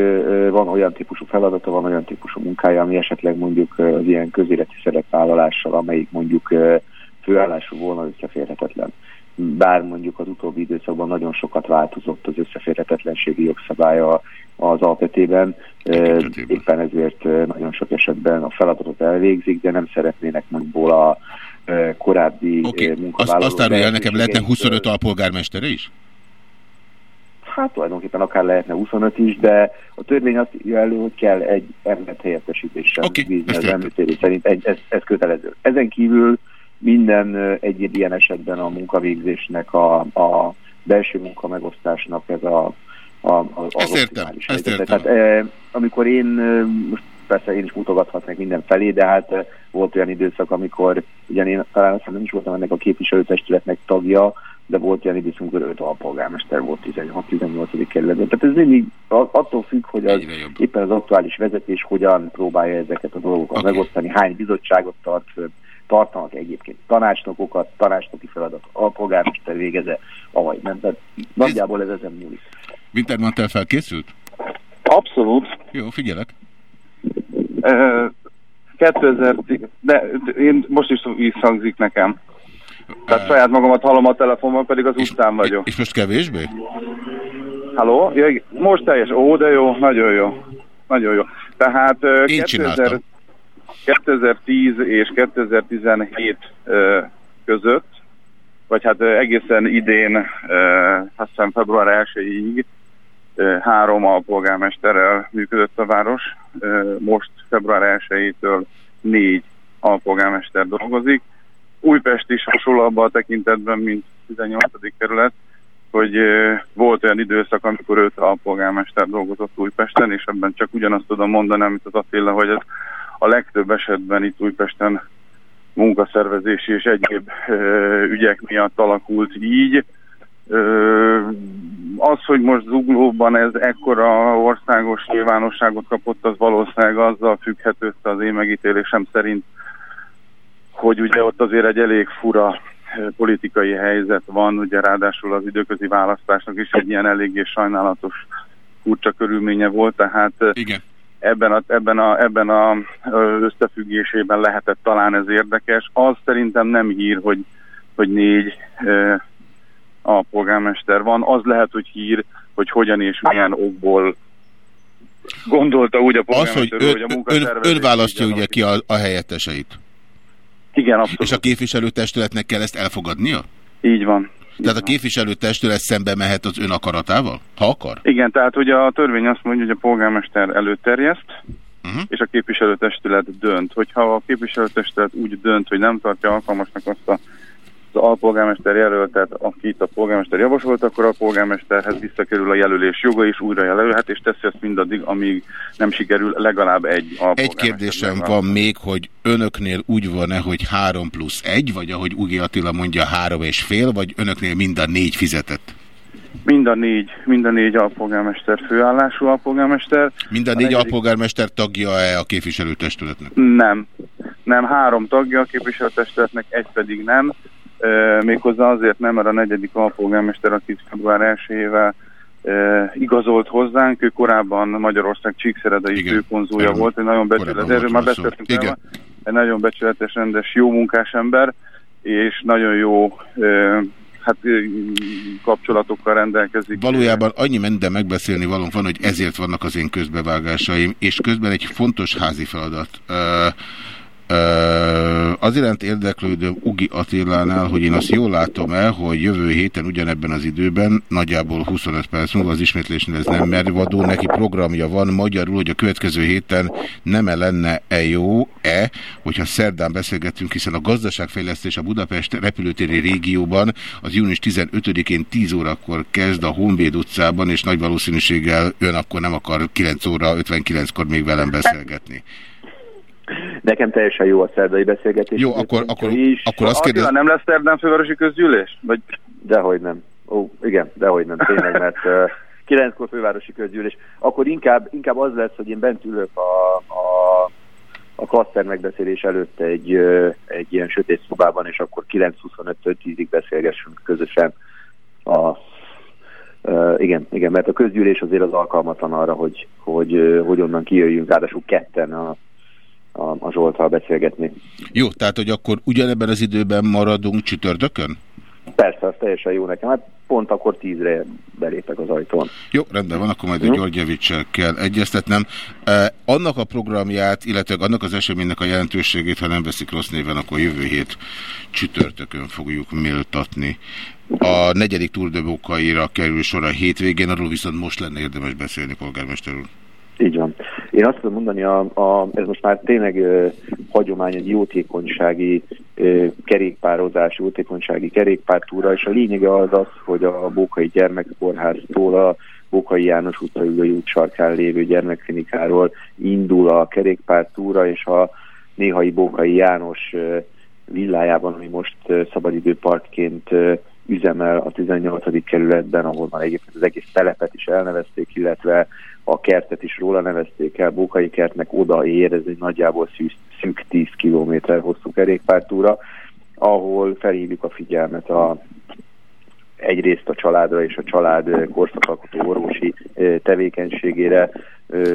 van olyan típusú feladata, van olyan típusú munkája, ami esetleg mondjuk az ilyen közéleti szerepvállalással, amelyik mondjuk főállású volna összeférhetetlen. Bár mondjuk az utóbbi időszakban nagyon sokat változott az összeférhetetlenségi jogszabálya az alpetében, éppen ezért nagyon sok esetben a feladatot elvégzik, de nem szeretnének mondjuk a korábbi okay. munkavállaló. Azt, azt árulja nekem, lehetne 25 alpolgármestere is? Hát tulajdonképpen akár lehetne 25 is, de a törvény azt írja elő, hogy kell egy embert helyettesítéssel okay, bízni az említérő szerint. Egy, ez, ez kötelező. Ezen kívül minden egy ilyen esetben a munkavégzésnek, a, a belső munkamegosztásnak ez a, a, a, az ezt értem, ezt értem. Tehát, eh, amikor én most persze én is mutogathatnék minden felé, de hát eh, volt olyan időszak, amikor ugyan én talán azt nem is voltam ennek a képviselőtestületnek tagja, de volt olyan időszak, amikor öt alpolgármester volt 16-18. kerületben. Tehát ez mindig attól függ, hogy az, éppen az aktuális vezetés hogyan próbálja ezeket a dolgokat okay. megosztani, hány bizottságot tart föl, tartanak egyébként tanácsnokokat, tanácsnoki feladat, alpolgármester végeze, avagy nem. Tehát nagyjából ez ezen múlik. Wintermantel felkészült? Abszolút. Jó, figyelek. 2000, de én most is visszhangzik nekem. Tehát uh, saját magamat hallom a telefonban, pedig az és, után vagyok. És most kevésbé? Halló? Ja, most teljes. Ó, de jó, nagyon jó. Nagyon jó. Tehát Én 2000, 2010 és 2017 között, vagy hát egészen idén, azt hiszem február 1-ig három alpolgármesterrel működött a város. Most február 1-től négy alpolgármester dolgozik. Újpest is hasonló abban a tekintetben, mint 18. kerület, hogy volt olyan időszak, amikor öt alpolgármester dolgozott Újpesten, és ebben csak ugyanazt tudom mondani, amit az Attila, hogy ez a legtöbb esetben itt Újpesten munkaszervezési és egyéb ügyek miatt alakult így az, hogy most Zuglóban ez ekkora országos nyilvánosságot kapott, az valószínűleg azzal függhető össze az én megítélésem szerint, hogy ugye ott azért egy elég fura politikai helyzet van, ugye ráadásul az időközi választásnak is egy ilyen eléggé sajnálatos furcsa körülménye volt, tehát Igen. ebben a, ebben, a, ebben a összefüggésében lehetett talán ez érdekes. Az szerintem nem hír, hogy, hogy négy a polgármester van. Az lehet, hogy hír, hogy hogyan és milyen okból gondolta úgy a polgármester, az, hogy, ön, hogy a munkaszervezés... Ön, ön választja ugye ki a, a helyetteseit? Igen, abszolút. És a képviselőtestületnek kell ezt elfogadnia? Így van. Tehát a képviselőtestület szembe mehet az ön akaratával, ha akar? Igen, tehát ugye a törvény azt mondja, hogy a polgármester előterjeszt, uh -huh. és a képviselőtestület dönt. Hogyha a képviselőtestület úgy dönt, hogy nem tartja alkalmasnak azt a az alpolgármester jelöltet, akit a polgármester javasolt, akkor a polgármesterhez visszakerül a jelölés joga, és újra jelölhet, és teszi azt mindaddig, amíg nem sikerül legalább egy Egy kérdésem van még, hogy önöknél úgy van-e, hogy 3 plusz 1, vagy ahogy Ugi Attila mondja, 3 és fél, vagy önöknél mind a négy fizetett? Mind a négy, mind a négy alpolgármester főállású alpolgármester. Mind a négy a alpolgármester tagja-e a képviselőtestületnek? Nem. Nem, három tagja a képviselőtestületnek, egy pedig nem. Méghozzá azért nem, mert a negyedik alpolgármester, akit február 1-ével e, igazolt hozzánk, ő korábban Magyarország Csíkszeredai főkonzulja volt, egy nagyon becsületes, erről már beszéltünk el, egy nagyon becsületes, rendes, jó munkás ember, és nagyon jó hát kapcsolatokkal rendelkezik. Valójában annyi minden megbeszélni valónk van, hogy ezért vannak az én közbevágásaim, és közben egy fontos házi feladat. Uh, az iránt érdeklődöm Ugi Attilánál, hogy én azt jól látom el, hogy jövő héten ugyanebben az időben, nagyjából 25 perc múlva az ismétlésnél ez nem mervadó, neki programja van magyarul, hogy a következő héten nem -e lenne-e jó-e, hogyha szerdán beszélgetünk, hiszen a gazdaságfejlesztés a Budapest repülőtéri régióban az június 15-én 10 órakor kezd a Honvéd utcában, és nagy valószínűséggel ön akkor nem akar 9 óra 59-kor még velem beszélgetni. Nekem teljesen jó a szerdai beszélgetés. Jó, akkor, akkor, is. akkor azt kérdez... nem lesz szerdán fővárosi közgyűlés? Vagy... Dehogy nem. Ó, igen, dehogy nem, tényleg, mert uh, kilenckor fővárosi közgyűlés. Akkor inkább, inkább az lesz, hogy én bent ülök a, a, a klaszter megbeszélés előtt egy, egy ilyen sötét szobában, és akkor 9.25-től 10-ig beszélgessünk közösen a Uh, igen, igen, mert a közgyűlés azért az alkalmatlan arra, hogy, hogy, hogy onnan kijöjjünk, ráadásul ketten a, a, a Zsoltal beszélgetni. Jó, tehát hogy akkor ugyanebben az időben maradunk csütörtökön? Persze, az teljesen jó nekem. Hát pont akkor tízre belépek az ajtón. Jó, rendben van, akkor majd a Györgyevicsel kell egyeztetnem. Eh, annak a programját, illetve annak az eseménynek a jelentőségét, ha nem veszik rossz néven, akkor jövő hét csütörtökön fogjuk méltatni. A negyedik turdebókaira kerül sor a hétvégén, arról viszont most lenne érdemes beszélni, polgármester úr. Én azt tudom mondani, a, a, ez most már tényleg ö, hagyomány, egy jótékonysági ö, kerékpározás, jótékonysági kerékpártúra, és a lényege az az, hogy a Bókai Gyermekkórháztól a Bókai János utcai út sarkán lévő gyermekklinikáról indul a kerékpártúra, és a néhai Bókai János ö, villájában, ami most szabadidőparkként üzemel a 18. kerületben, ahol már egyébként az egész telepet is elnevezték, illetve a kertet is róla nevezték el, Bókai kertnek oda ér, ez egy nagyjából szűk, szűk 10 km hosszú kerékpártúra, ahol felhívjuk a figyelmet a, egyrészt a családra és a család korszakalkotó orvosi tevékenységére,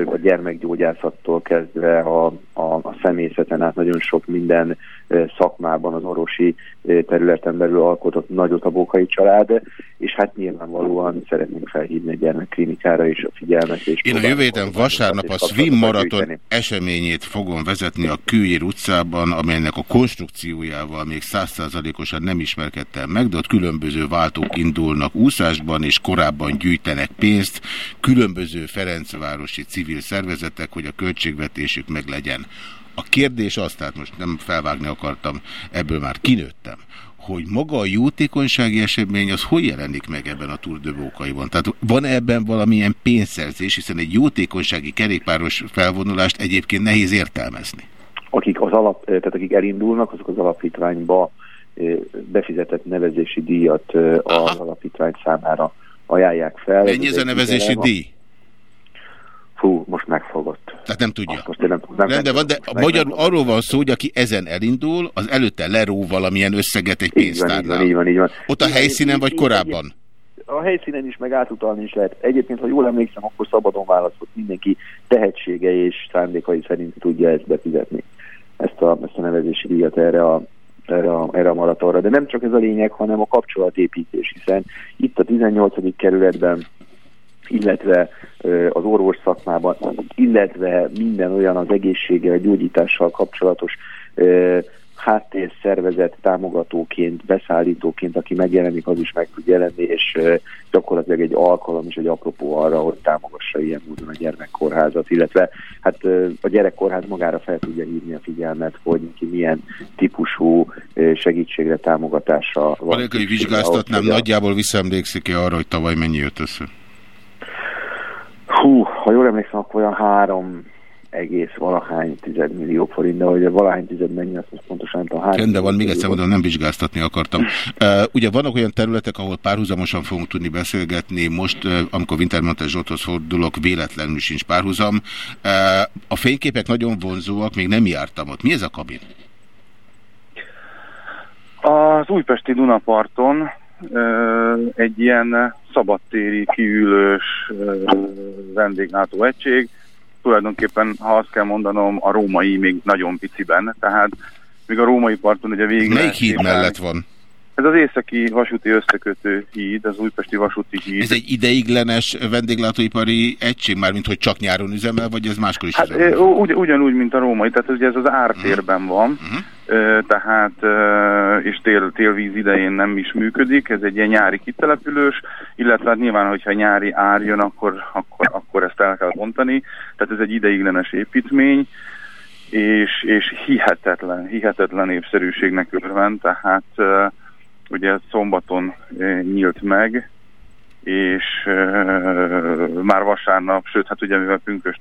a gyermekgyógyászattól kezdve a, a, a személyzeten át nagyon sok minden szakmában az orvosi területen belül alkotott nagyot a Bókai család, és hát nyilvánvalóan szeretnénk felhívni a gyermekklinikára is a figyelmet. És Én a jövő héten vasárnap a Swim Marathon eseményét fogom vezetni a Kőér utcában, amelynek a konstrukciójával még százszázalékosan nem ismerkedtem meg, de ott különböző váltók indulnak úszásban, és korábban gyűjtenek pénzt, különböző Ferencvárosi civil szervezetek, hogy a költségvetésük meg legyen. A kérdés az, tehát most nem felvágni akartam, ebből már kinőttem, hogy maga a jótékonysági esemény az hogy jelenik meg ebben a Tour de Bókaiban? Tehát van -e ebben valamilyen pénzszerzés, hiszen egy jótékonysági kerékpáros felvonulást egyébként nehéz értelmezni. Akik, az alap, tehát akik elindulnak, azok az alapítványba befizetett nevezési díjat Aha. az alapítvány számára ajánlják fel. Mennyi ez a nevezési díj? Fú, most megfogott. Tehát nem tudja. Azt most nem, nem, nem, de van, de a magyar arról van szó, hogy aki ezen elindul, az előtte leró valamilyen összeget egy pénztárnál. Így van, így van, így van. Ott a helyszínen vagy korábban? A helyszínen is, meg átutalni is lehet. Egyébként, ha jól emlékszem, akkor szabadon választott mindenki tehetsége és szándékai szerint tudja ezt befizetni. Ezt a, ezt a nevezési díjat erre a, erre a, erre a maratonra. De nem csak ez a lényeg, hanem a kapcsolatépítés, hiszen itt a 18. kerületben illetve az orvos szakmában, illetve minden olyan az egészséggel, gyógyítással kapcsolatos háttérszervezet támogatóként, beszállítóként, aki megjelenik, az is meg tud jelenni, és gyakorlatilag egy alkalom és egy apropó arra, hogy támogassa ilyen módon a gyermekkórházat, illetve hát a gyerekkórház magára fel tudja hívni a figyelmet, hogy ki milyen típusú segítségre, támogatásra van. Anélkül, hogy vizsgáztatnám, nagyjából visszaemlékszik-e arra, hogy tavaly mennyi jött össze? Hú, ha jól emlékszem, akkor olyan három egész valahány tizedmillió forint, de hogy valahány tized mennyi, azt most pontosan nem tudom. Rendben van, még egyszer mondom, nem vizsgáztatni akartam. Uh, ugye vannak olyan területek, ahol párhuzamosan fogunk tudni beszélgetni, most, uh, amikor Wintermantel Zsolthoz fordulok, véletlenül sincs párhuzam. Uh, a fényképek nagyon vonzóak, még nem jártam ott. Mi ez a kabin? Az újpesti Dunaparton egy ilyen szabadtéri kiülős vendéglátó egység, tulajdonképpen, ha azt kell mondanom, a római még nagyon piciben, tehát még a római parton ugye végre... Melyik híd mellett van? Ez az északi vasúti összekötő híd, az újpesti vasúti híd. Ez egy ideiglenes vendéglátóipari egység, már mint hogy csak nyáron üzemel, vagy ez máskor is hát, üzemel? Ugy, ugyanúgy, mint a római, tehát ugye ez az ártérben van, uh mhm. -huh. Tehát és tél, télvíz idején nem is működik, ez egy ilyen nyári kitelepülős, illetve hát nyilván, hogyha nyári ár jön, akkor, akkor, akkor ezt el kell bontani, tehát ez egy ideiglenes építmény, és, és hihetetlen, hihetetlen népszerűségnek örvend, tehát ugye szombaton nyílt meg, és már vasárnap, sőt, hát ugye mivel pünköst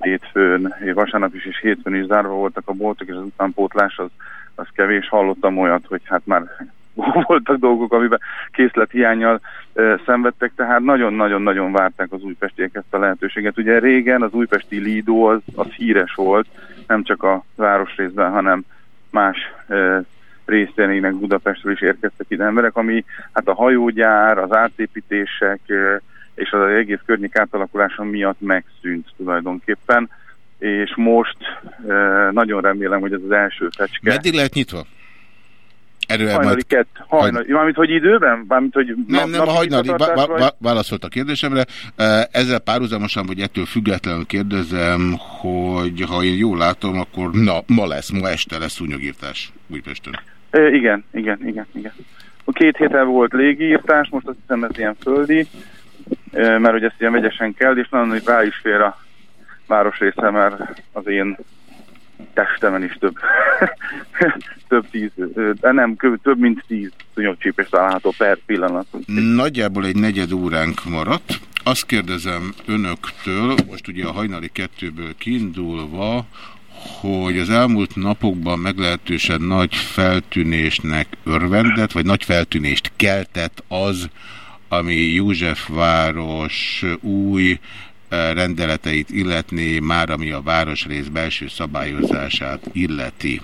hétfőn, vasárnap is és hétfőn is zárva voltak a boltok, és az utánpótlás az, az kevés. Hallottam olyat, hogy hát már voltak dolgok, amiben készlethiányjal e, szenvedtek, tehát nagyon-nagyon-nagyon várták az újpestiek ezt a lehetőséget. Ugye régen az újpesti Lido az, az híres volt, nem csak a városrészben, hanem más e, részénének Budapestről is érkeztek ide emberek, ami hát a hajógyár, az átépítések és az egész környék átalakulása miatt megszűnt tulajdonképpen, és most nagyon remélem, hogy ez az első fecske. Meddig lehet nyitva? Erről hajnali majd... kett, hajnali, mármint, hogy időben? Mármint, hogy nem, nem, a hajnali, va válaszolt a kérdésemre. Ezzel párhuzamosan, vagy ettől függetlenül kérdezem, hogy ha én jól látom, akkor na, ma lesz, ma este lesz szúnyogírtás Újpesten. E, igen, igen, igen, igen. Két héten volt légiírtás, most azt hiszem ez ilyen földi, e, mert hogy ezt ilyen vegyesen kell, és nagyon, hogy rá is fér a városrésze, mert az én testemen is több, több tíz, de nem, több mint tíz szúnyogcsípés található per pillanat. Nagyjából egy negyed óránk maradt. Azt kérdezem önöktől, most ugye a hajnali kettőből kiindulva, hogy az elmúlt napokban meglehetősen nagy feltűnésnek örvendett, vagy nagy feltűnést keltett az, ami Józsefváros új eh, rendeleteit illetné, már ami a városrész belső szabályozását illeti.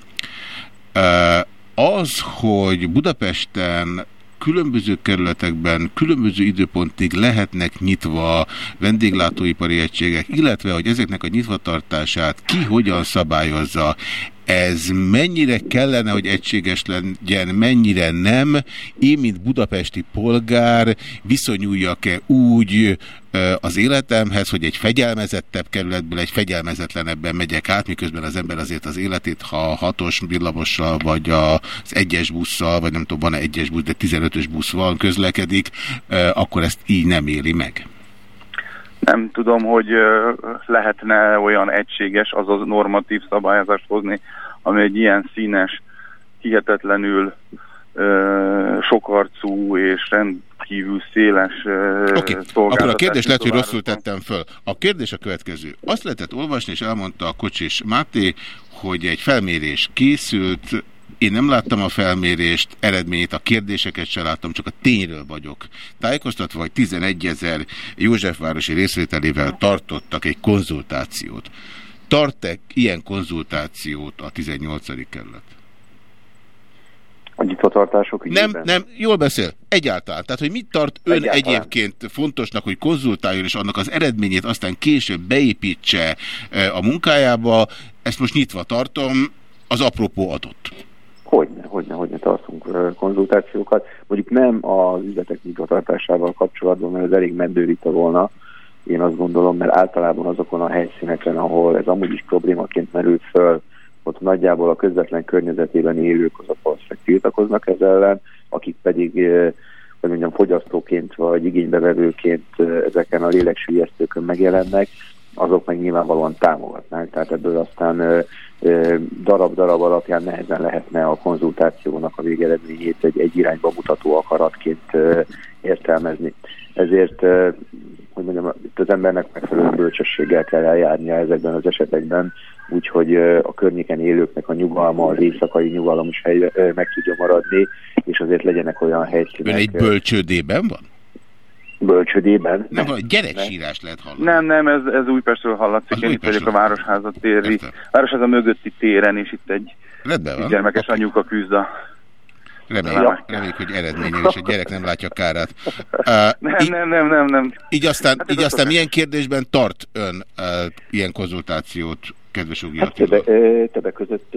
Eh, az, hogy Budapesten különböző kerületekben különböző időpontig lehetnek nyitva vendéglátóipari egységek, illetve hogy ezeknek a nyitvatartását ki hogyan szabályozza, ez mennyire kellene, hogy egységes legyen, mennyire nem. Én, mint budapesti polgár viszonyuljak-e úgy az életemhez, hogy egy fegyelmezettebb kerületből egy fegyelmezetlenebben megyek át, miközben az ember azért az életét, ha hatos villamossal, vagy az egyes busszal, vagy nem tudom, van-e egyes busz, de 15-ös busz van, közlekedik, akkor ezt így nem éli meg. Nem tudom, hogy lehetne olyan egységes, azaz normatív szabályozást hozni, ami egy ilyen színes, hihetetlenül sokarcú és rendkívül széles okay. akkor a kérdés lehet, hogy rosszul tettem föl. A kérdés a következő. Azt lehetett olvasni, és elmondta a kocsis Máté, hogy egy felmérés készült, én nem láttam a felmérést, eredményét, a kérdéseket sem láttam, csak a tényről vagyok. Tájékoztatva, hogy 11 ezer Józsefvárosi részvételével tartottak egy konzultációt. Tart-e ilyen konzultációt a 18. kerület? A nyitvatartások Nem, nem, jól beszél. Egyáltalán. Tehát, hogy mit tart ön Egyáltalán. egyébként fontosnak, hogy konzultáljon, és annak az eredményét aztán később beépítse a munkájába, ezt most nyitva tartom, az apropó adott. Konzultációkat. Mondjuk nem az üzletek nyitvatartásával kapcsolatban, mert ez elég mendővita volna, én azt gondolom, mert általában azokon a helyszíneken, ahol ez amúgy is problémaként merült föl, ott nagyjából a közvetlen környezetében élők azok valószínűleg tiltakoznak ezzel ellen, akik pedig hogy mondjam, fogyasztóként vagy igénybevevőként ezeken a léleksülyeztőkön megjelennek, azok meg nyilvánvalóan támogatnák. Tehát ebből aztán darab-darab alapján nehezen lehetne a konzultációnak a végeredményét egy, egy irányba mutató akaratként értelmezni. Ezért, hogy mondjam, itt az embernek megfelelő bölcsességgel kell eljárnia ezekben az esetekben, úgyhogy a környéken élőknek a nyugalma, az éjszakai nyugalom is hely, meg tudja maradni, és azért legyenek olyan helyszínek. Ön egy bölcsődében van? Bölcsödében. Nem, a gyereksírás lehet hallani. Nem, nem, ez, ez Újpestről hallatszik. Én itt vagyok a Városháza téri, Városháza mögötti téren, és itt egy, egy gyermekes okay. anyuka küzd a Reméljük, ja. reméljük, hogy eredménye, és a gyerek nem látja kárát. Uh, nem, nem, nem, nem, nem. Így aztán, hát így aztán milyen kérdésben tart ön uh, ilyen konzultációt, kedves Ugi hát többek, többek között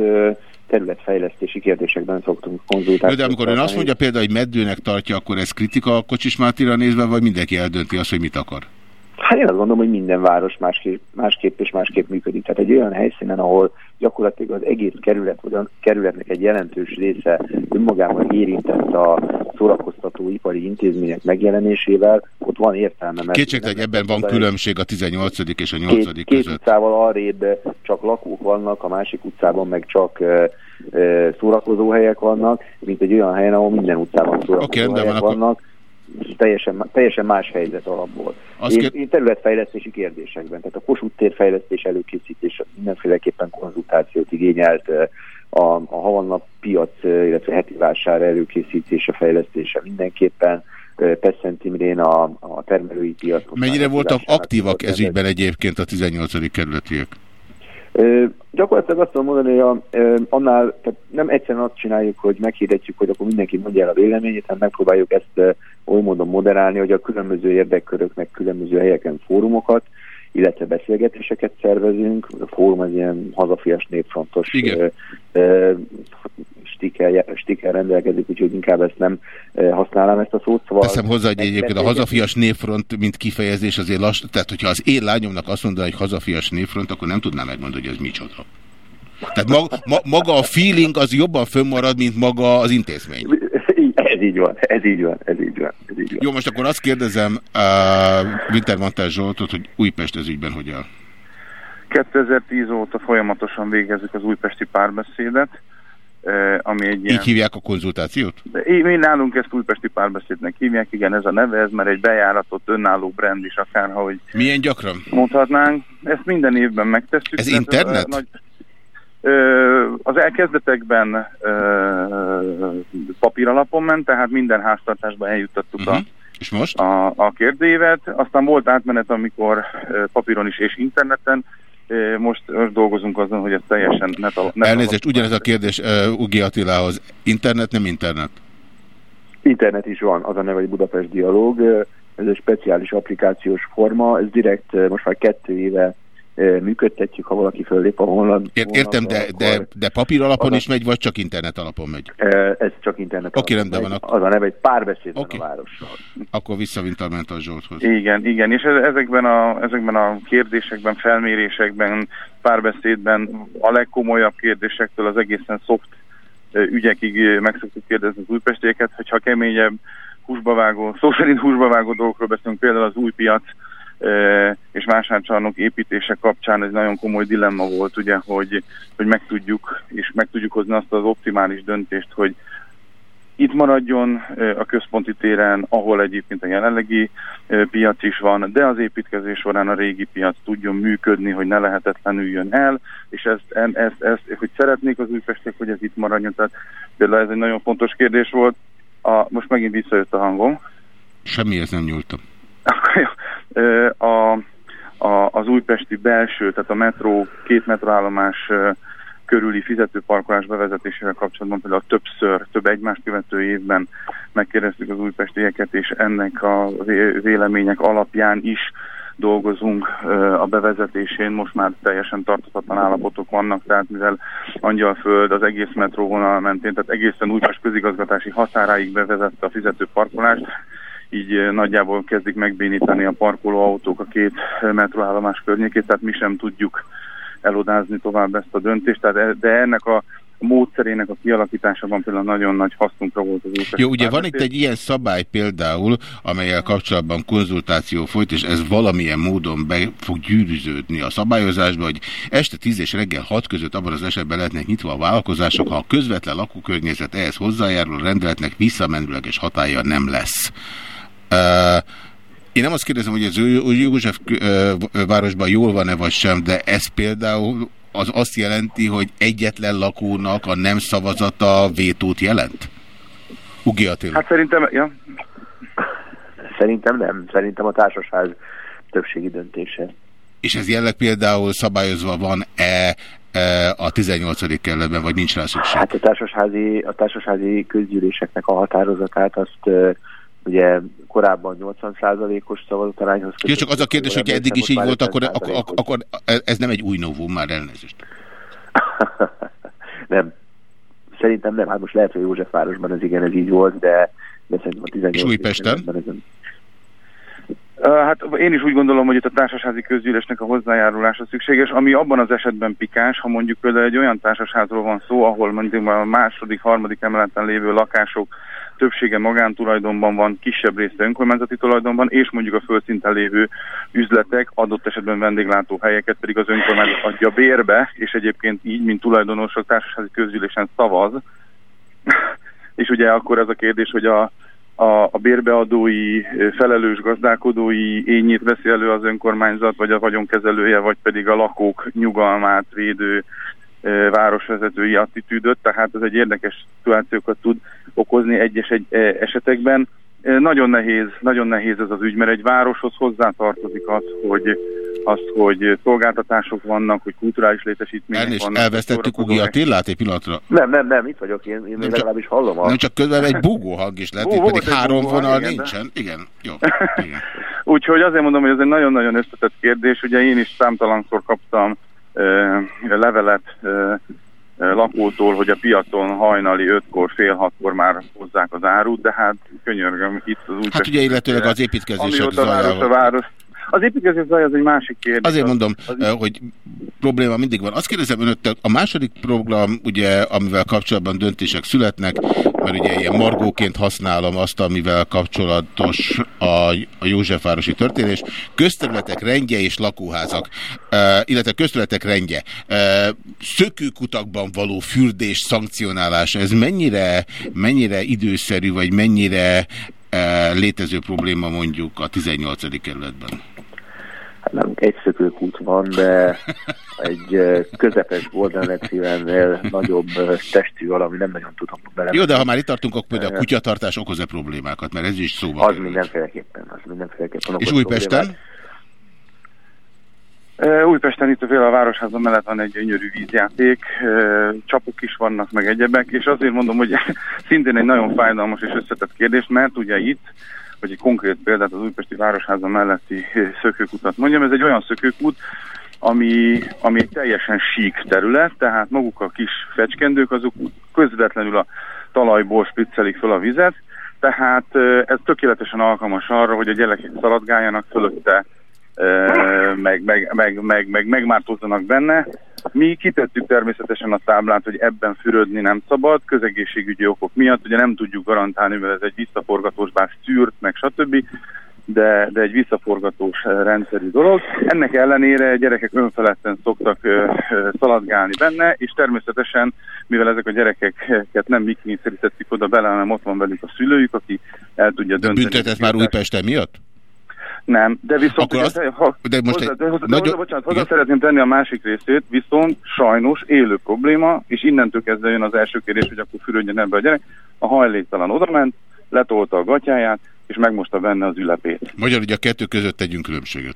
területfejlesztési kérdésekben szoktunk konzultálni. De amikor ön azt mondja például, hogy meddőnek tartja, akkor ez kritika a Kocsis Mátira nézve, vagy mindenki eldönti azt, hogy mit akar? Hát én azt gondolom, hogy minden város másképp, másképp és másképp működik. Tehát egy olyan helyszínen, ahol gyakorlatilag az egész kerület, vagy a kerületnek egy jelentős része önmagában érintett a szórakoztató ipari intézmények megjelenésével, ott van értelme. Kétségtelen, ebben van különbség a 18. és a 8. Két, között. Két utcával arrébb csak lakók vannak, a másik utcában meg csak szórakozó helyek vannak, mint egy olyan helyen, ahol minden utcában szórakozó okay, vannak. Akkor teljesen, teljesen más helyzet alapból. Én, én területfejlesztési kérdésekben, tehát a Kossuth térfejlesztés előkészítése mindenféleképpen konzultációt igényelt, a, a Havanna piac, illetve heti vásár előkészítése, fejlesztése mindenképpen, Pesszent Imrén a, a termelői piac. Mennyire voltak aktívak ezügyben egyébként a 18. kerületiek? Gyakorlatilag azt tudom mondani, hogy a, annál, tehát nem egyszerűen azt csináljuk, hogy meghirdetjük, hogy akkor mindenki mondja el a véleményét, hanem megpróbáljuk ezt oly módon moderálni, hogy a különböző érdekköröknek különböző helyeken fórumokat, illetve beszélgetéseket szervezünk. A fórum az ilyen hazafias népfrontos sticker, sticker rendelkezik, úgyhogy inkább ezt nem használnám ezt a szót. Szóval Teszem hozzá, hogy egyébként a hazafias névfront, mint kifejezés azért lass, tehát hogyha az én lányomnak azt mondja, hogy hazafias névfront, akkor nem tudnám megmondani, hogy ez micsoda. Tehát maga, ma, maga a feeling az jobban fönnmarad, mint maga az intézmény. Ez így van, ez így van, ez így van. Ez így van. Jó, most akkor azt kérdezem uh, Wintermantel Zsoltot, hogy Újpest ez ügyben hogy áll? 2010 óta folyamatosan végezzük az újpesti párbeszédet, ami egy ilyen... Így hívják a konzultációt? Mi nálunk ezt újpesti párbeszédnek hívják, igen, ez a neve, ez már egy bejáratott, önálló brand is, akárhogy... Milyen gyakran? Mondhatnánk, ezt minden évben megtesszük. Ez internet? Nagy, az elkezdetekben papíralapon ment, tehát minden háztartásban eljuttattuk uh -huh. a, mhm. és most? A, a kérdévet. Aztán volt átmenet, amikor papíron is és interneten, most, most dolgozunk azon, hogy ez teljesen net, net Elnézést, ugyanez a kérdés uh, Ugi Attilához. Internet, nem internet? Internet is van, az a neve, hogy Budapest Dialóg. Ez egy speciális applikációs forma, ez direkt most már kettő éve működtetjük, ha valaki föllép a honlap. Értem, de, de, de papír alapon is megy, vagy csak internet alapon megy? Ez csak internet Oké, rendben van. Az a neve, egy párbeszéd okay. a várossal. Akkor vissza Wintermental Zsolthoz. Igen, igen, és ezekben a, ezekben a kérdésekben, felmérésekben, párbeszédben a legkomolyabb kérdésektől az egészen szoft ügyekig meg szoktuk kérdezni az újpestieket, hogyha keményebb, húsbavágó, szó szerint húsbavágó dolgokról beszélünk, például az új piac, és vásárcsarnok építése kapcsán ez nagyon komoly dilemma volt, ugye, hogy, hogy meg tudjuk, és meg tudjuk hozni azt az optimális döntést, hogy itt maradjon a központi téren, ahol egyébként a jelenlegi piac is van, de az építkezés során a régi piac tudjon működni, hogy ne lehetetlenül jön el, és ezt, ezt, ezt hogy szeretnék az újpestek, hogy ez itt maradjon. Tehát például ez egy nagyon fontos kérdés volt. A, most megint visszajött a hangom. Semmihez nem nyúltam. A, a, az újpesti belső, tehát a metró, két metroállomás körüli fizetőparkolás bevezetésével kapcsolatban például többször, több egymást követő évben megkérdeztük az újpestieket, és ennek a vélemények alapján is dolgozunk a bevezetésén, most már teljesen tartatatlan állapotok vannak, tehát mivel Angyalföld az egész metróvonal mentén, tehát egészen újpest közigazgatási határáig bevezette a fizetőparkolást, így eh, nagyjából kezdik megbénítani a parkolóautók a két eh, metróállomás környékét, tehát mi sem tudjuk elodázni tovább ezt a döntést, tehát, de ennek a a módszerének a kialakításában például nagyon nagy hasznunkra volt az. Jó, ugye van itt egy ilyen szabály például, amelyel kapcsolatban konzultáció folyt, és ez valamilyen módon be fog gyűrűződni a szabályozásba, hogy este 10 és reggel 6 között abban az esetben lehetnek nyitva a vállalkozások, ha a közvetlen lakókörnyezet ehhez hozzájárul, a rendeletnek visszamenőleges hatája nem lesz. Én nem azt kérdezem, hogy az József városban jól van-e vagy sem, de ez például az azt jelenti, hogy egyetlen lakónak a nem szavazata vétót jelent? Ugi Attila. Hát szerintem, ja. Szerintem nem. Szerintem a társaság többségi döntése. És ez jelleg például szabályozva van-e e, a 18. kerületben, vagy nincs rá szükség? Hát a társasházi, a társasházi közgyűléseknek a határozatát azt ugye korábban 80%-os szavazatarányhoz Jó, csak az a kérdés, hogy eddig is így volt, akkor, akkor, akkor ez nem egy új novum, már elnézést. nem. Szerintem nem. Hát most lehet, hogy Józsefvárosban ez igen, ez így volt, de, de szerintem a 18 És Újpesten? Hát én is úgy gondolom, hogy itt a társasházi közgyűlésnek a hozzájárulása szükséges, ami abban az esetben pikáns, ha mondjuk például egy olyan társasházról van szó, ahol mondjuk a második, harmadik emeleten lévő lakások többsége magántulajdonban van, kisebb része önkormányzati tulajdonban, és mondjuk a földszinten lévő üzletek, adott esetben vendéglátóhelyeket pedig az önkormányzat adja bérbe, és egyébként így, mint tulajdonosok társasházi közgyűlésen szavaz. és ugye akkor ez a kérdés, hogy a, a, a bérbeadói, felelős gazdálkodói ényét veszi elő az önkormányzat, vagy a vagyonkezelője, vagy pedig a lakók nyugalmát védő városvezetői attitűdöt, tehát ez egy érdekes szituációkat tud okozni egyes egy, esetekben. Nagyon nehéz, nagyon nehéz ez az ügy, mert egy városhoz hozzátartozik az, hogy, az, hogy szolgáltatások vannak, hogy kulturális létesítmények Elnézést, vannak. elvesztettük Ugi Attillát egy pillanatra? Nem, nem, nem, itt vagyok, én, én nem legalábbis csak, hallom. A... Nem csak közben egy bugó hang is lehet, itt pedig három vonal igen, nincsen. De... Igen, jó. Igen. Úgyhogy azért mondom, hogy ez egy nagyon-nagyon összetett kérdés. Ugye én is számtalanszor kaptam levelet lakótól, hogy a piacon hajnali 5-kor, fél 6-kor már hozzák az árut, de hát könyörgöm itt az úgy. Hát ugye illetőleg az építkezések zajával. Város, az építkezés zaj az egy másik kérdés. Azért mondom, az... hogy probléma mindig van. Azt kérdezem önöktől, a második program, ugye, amivel kapcsolatban döntések születnek, mert ugye ilyen margóként használom azt, amivel kapcsolatos a, a Józsefvárosi történés, közterületek rendje és lakóházak, illetve közterületek rendje. Szökőkutakban való fürdés szankcionálása, ez mennyire, mennyire időszerű, vagy mennyire létező probléma mondjuk a 18. kerületben? Nem egy szökőkút van, de egy közepes Golden Retrievernél nagyobb testű valami, nem nagyon tudom bele. Jó, de ha már itt tartunk, akkor például a kutyatartás okoz-e problémákat, mert ez is szóval. Az kerül. mindenféleképpen, az mindenféleképpen És Újpesten? Problémát. Újpesten itt a Városházban mellett van egy gyönyörű vízjáték, csapok is vannak, meg egyebek, és azért mondom, hogy szintén egy nagyon fájdalmas és összetett kérdés, mert ugye itt, hogy egy konkrét példát az Újpesti Városháza melletti szökőkutat mondjam, ez egy olyan szökőkút, ami, ami egy teljesen sík terület, tehát maguk a kis fecskendők, azok közvetlenül a talajból spiccelik fel a vizet, tehát ez tökéletesen alkalmas arra, hogy a gyerekek szaladgáljanak fölötte, meg, meg, meg, meg, meg megmártózzanak benne. Mi kitettük természetesen a táblát, hogy ebben fürödni nem szabad, közegészségügyi okok miatt, ugye nem tudjuk garantálni, mert ez egy visszaforgatós, bár szűrt, meg stb., de, de egy visszaforgatós rendszerű dolog. Ennek ellenére gyerekek önfeledten szoktak ö, ö, szaladgálni benne, és természetesen, mivel ezek a gyerekeket nem mi kényszerítettük oda bele, hanem ott van velük a szülőjük, aki el tudja de dönteni. Büntetett már Újpesten miatt? Nem, de viszont... Akkor azt, ha, de most hozzá, egy, hozzá, nagyon, hozzá, bocsánat, hozzá szeretném tenni a másik részét, viszont sajnos élő probléma, és innentől kezdve jön az első kérdés, hogy akkor fürödjön ebbe a gyerek. A hajléktalan odament, letolta a gatyáját, és megmosta benne az ülepét. Magyar, hogy a kettő között tegyünk különbséget.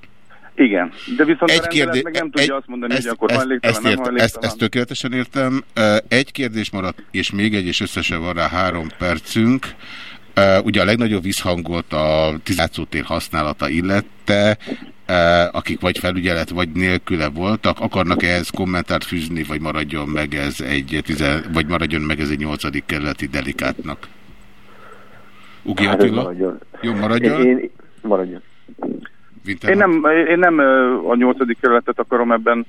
Igen, de viszont egy a kérdés, meg nem tudja egy, azt mondani, ezt, hogy akkor ezt, hajléktalan, ezt, ért, nem. Ezt, ezt tökéletesen értem. Egy kérdés maradt, és még egy, és összesen van rá három percünk. Ugye a legnagyobb visszhangot a tizátszótér használata illette, akik vagy felügyelet, vagy nélküle voltak, akarnak ehhez kommentárt fűzni, vagy maradjon meg ez egy, tize, vagy maradjon meg ez egy nyolcadik kerületi delikátnak? Ugi hát Attila? Maradjon. Jó, maradjon? Én, én, maradjon. Én nem, én nem a nyolcadik kerületet akarom ebben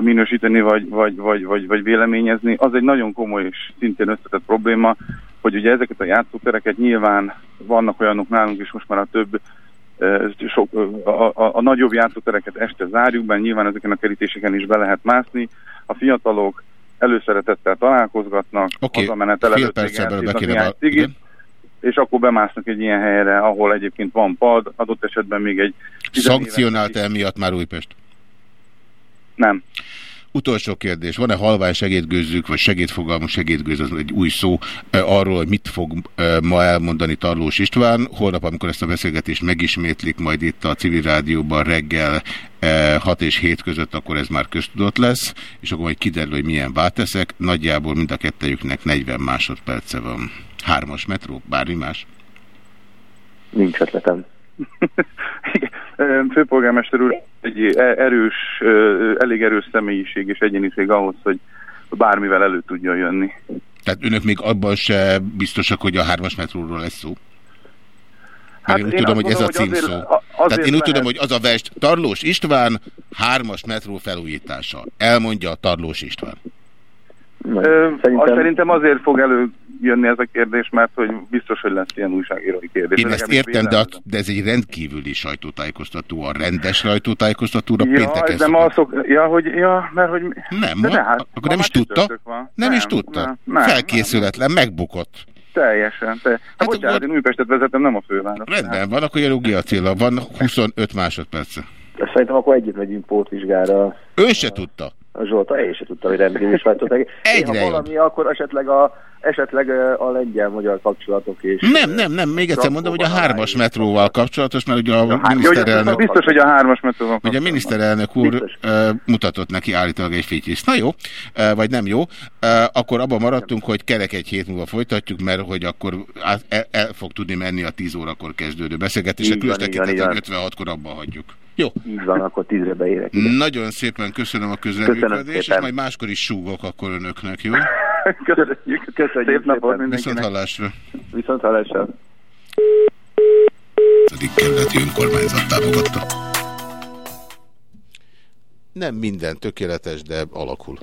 minősíteni vagy, vagy, vagy, vagy, vagy véleményezni. Az egy nagyon komoly és szintén összetett probléma, hogy ugye ezeket a játszótereket nyilván vannak olyanok nálunk is most már a több sok, a, a, a nagyobb játszótereket este zárjuk be, nyilván ezeken a kerítéseken is be lehet mászni. A fiatalok előszeretettel találkozgatnak, okay. hazamenetel előtt cigit, és akkor bemásznak egy ilyen helyre, ahol egyébként van pad, adott esetben még egy... Szankcionált emiatt már Újpest? Nem. Utolsó kérdés, van-e halvány segédgőzzük, vagy segédfogalmú segédgőz, az egy új szó, arról, hogy mit fog ma elmondani Tarlós István. Holnap, amikor ezt a beszélgetést megismétlik, majd itt a civil rádióban reggel 6 és 7 között, akkor ez már köztudott lesz, és akkor majd kiderül, hogy milyen válteszek. Nagyjából mind a kettejüknek 40 másodperce van. Hármas metró, bármi más? Nincs ötletem. Főpolgármester úr egy erős, elég erős személyiség és egyéniség ahhoz, hogy bármivel elő tudja jönni. Tehát önök még abban se biztosak, hogy a hármas metróról lesz szó? Hát én úgy én tudom, hogy ez a címszó. Tehát én úgy tudom, hogy az a vers Tarlós István hármas metró felújítása. Elmondja a Tarlós István. Szerintem... Szerintem azért fog előjönni ez a kérdés, mert hogy biztos, hogy lesz ilyen újságírói kérdés. Én ezt értem, de, a, de ez egy rendkívüli sajtótájékoztató. A rendes sajtótájékoztatóra ja, pénteken de ma szok... Ja, hogy, ja, mert hogy... Nem, ma, hát, akkor nem is tudta? Nem, nem is tudta? Nem, Felkészületlen, nem. megbukott. Teljesen. Te... Hát, hát bocsánat, akkor... én Újpestet vezetem, nem a főváros. Rendben van, akkor a Attila, van 25 másodperce. Szerintem akkor együtt megyünk pótvizsgára. Ő se tudta. A Zsolta, én sem tudtam, hogy rendkívül sajtótájék. Egyre Ha valami, akkor esetleg a, esetleg a lengyel-magyar kapcsolatok és... Nem, nem, nem, még egyszer mondom, hogy a hármas metróval kapcsolatos, mert ugye a ja, miniszterelnök... Biztos, hogy a hármas metróval Ugye a miniszterelnök úr biztos. mutatott neki állítólag egy fityiszt. Na jó, vagy nem jó, akkor abban maradtunk, hogy kerek egy hét múlva folytatjuk, mert hogy akkor el, el fog tudni menni a 10 órakor kezdődő beszélgetés, különös tekintetben 56-kor abban hagyjuk. Jó. Így van, akkor tízre beérek. Ide. Nagyon szépen köszönöm a közreműködést, és majd máskor is súgok akkor önöknek, jó? Köszönjük. Köszönjük. Szép napot Viszont hallásra. Viszont hallásra. Pedig kerületi önkormányzat támogatta. Nem minden tökéletes, de alakul.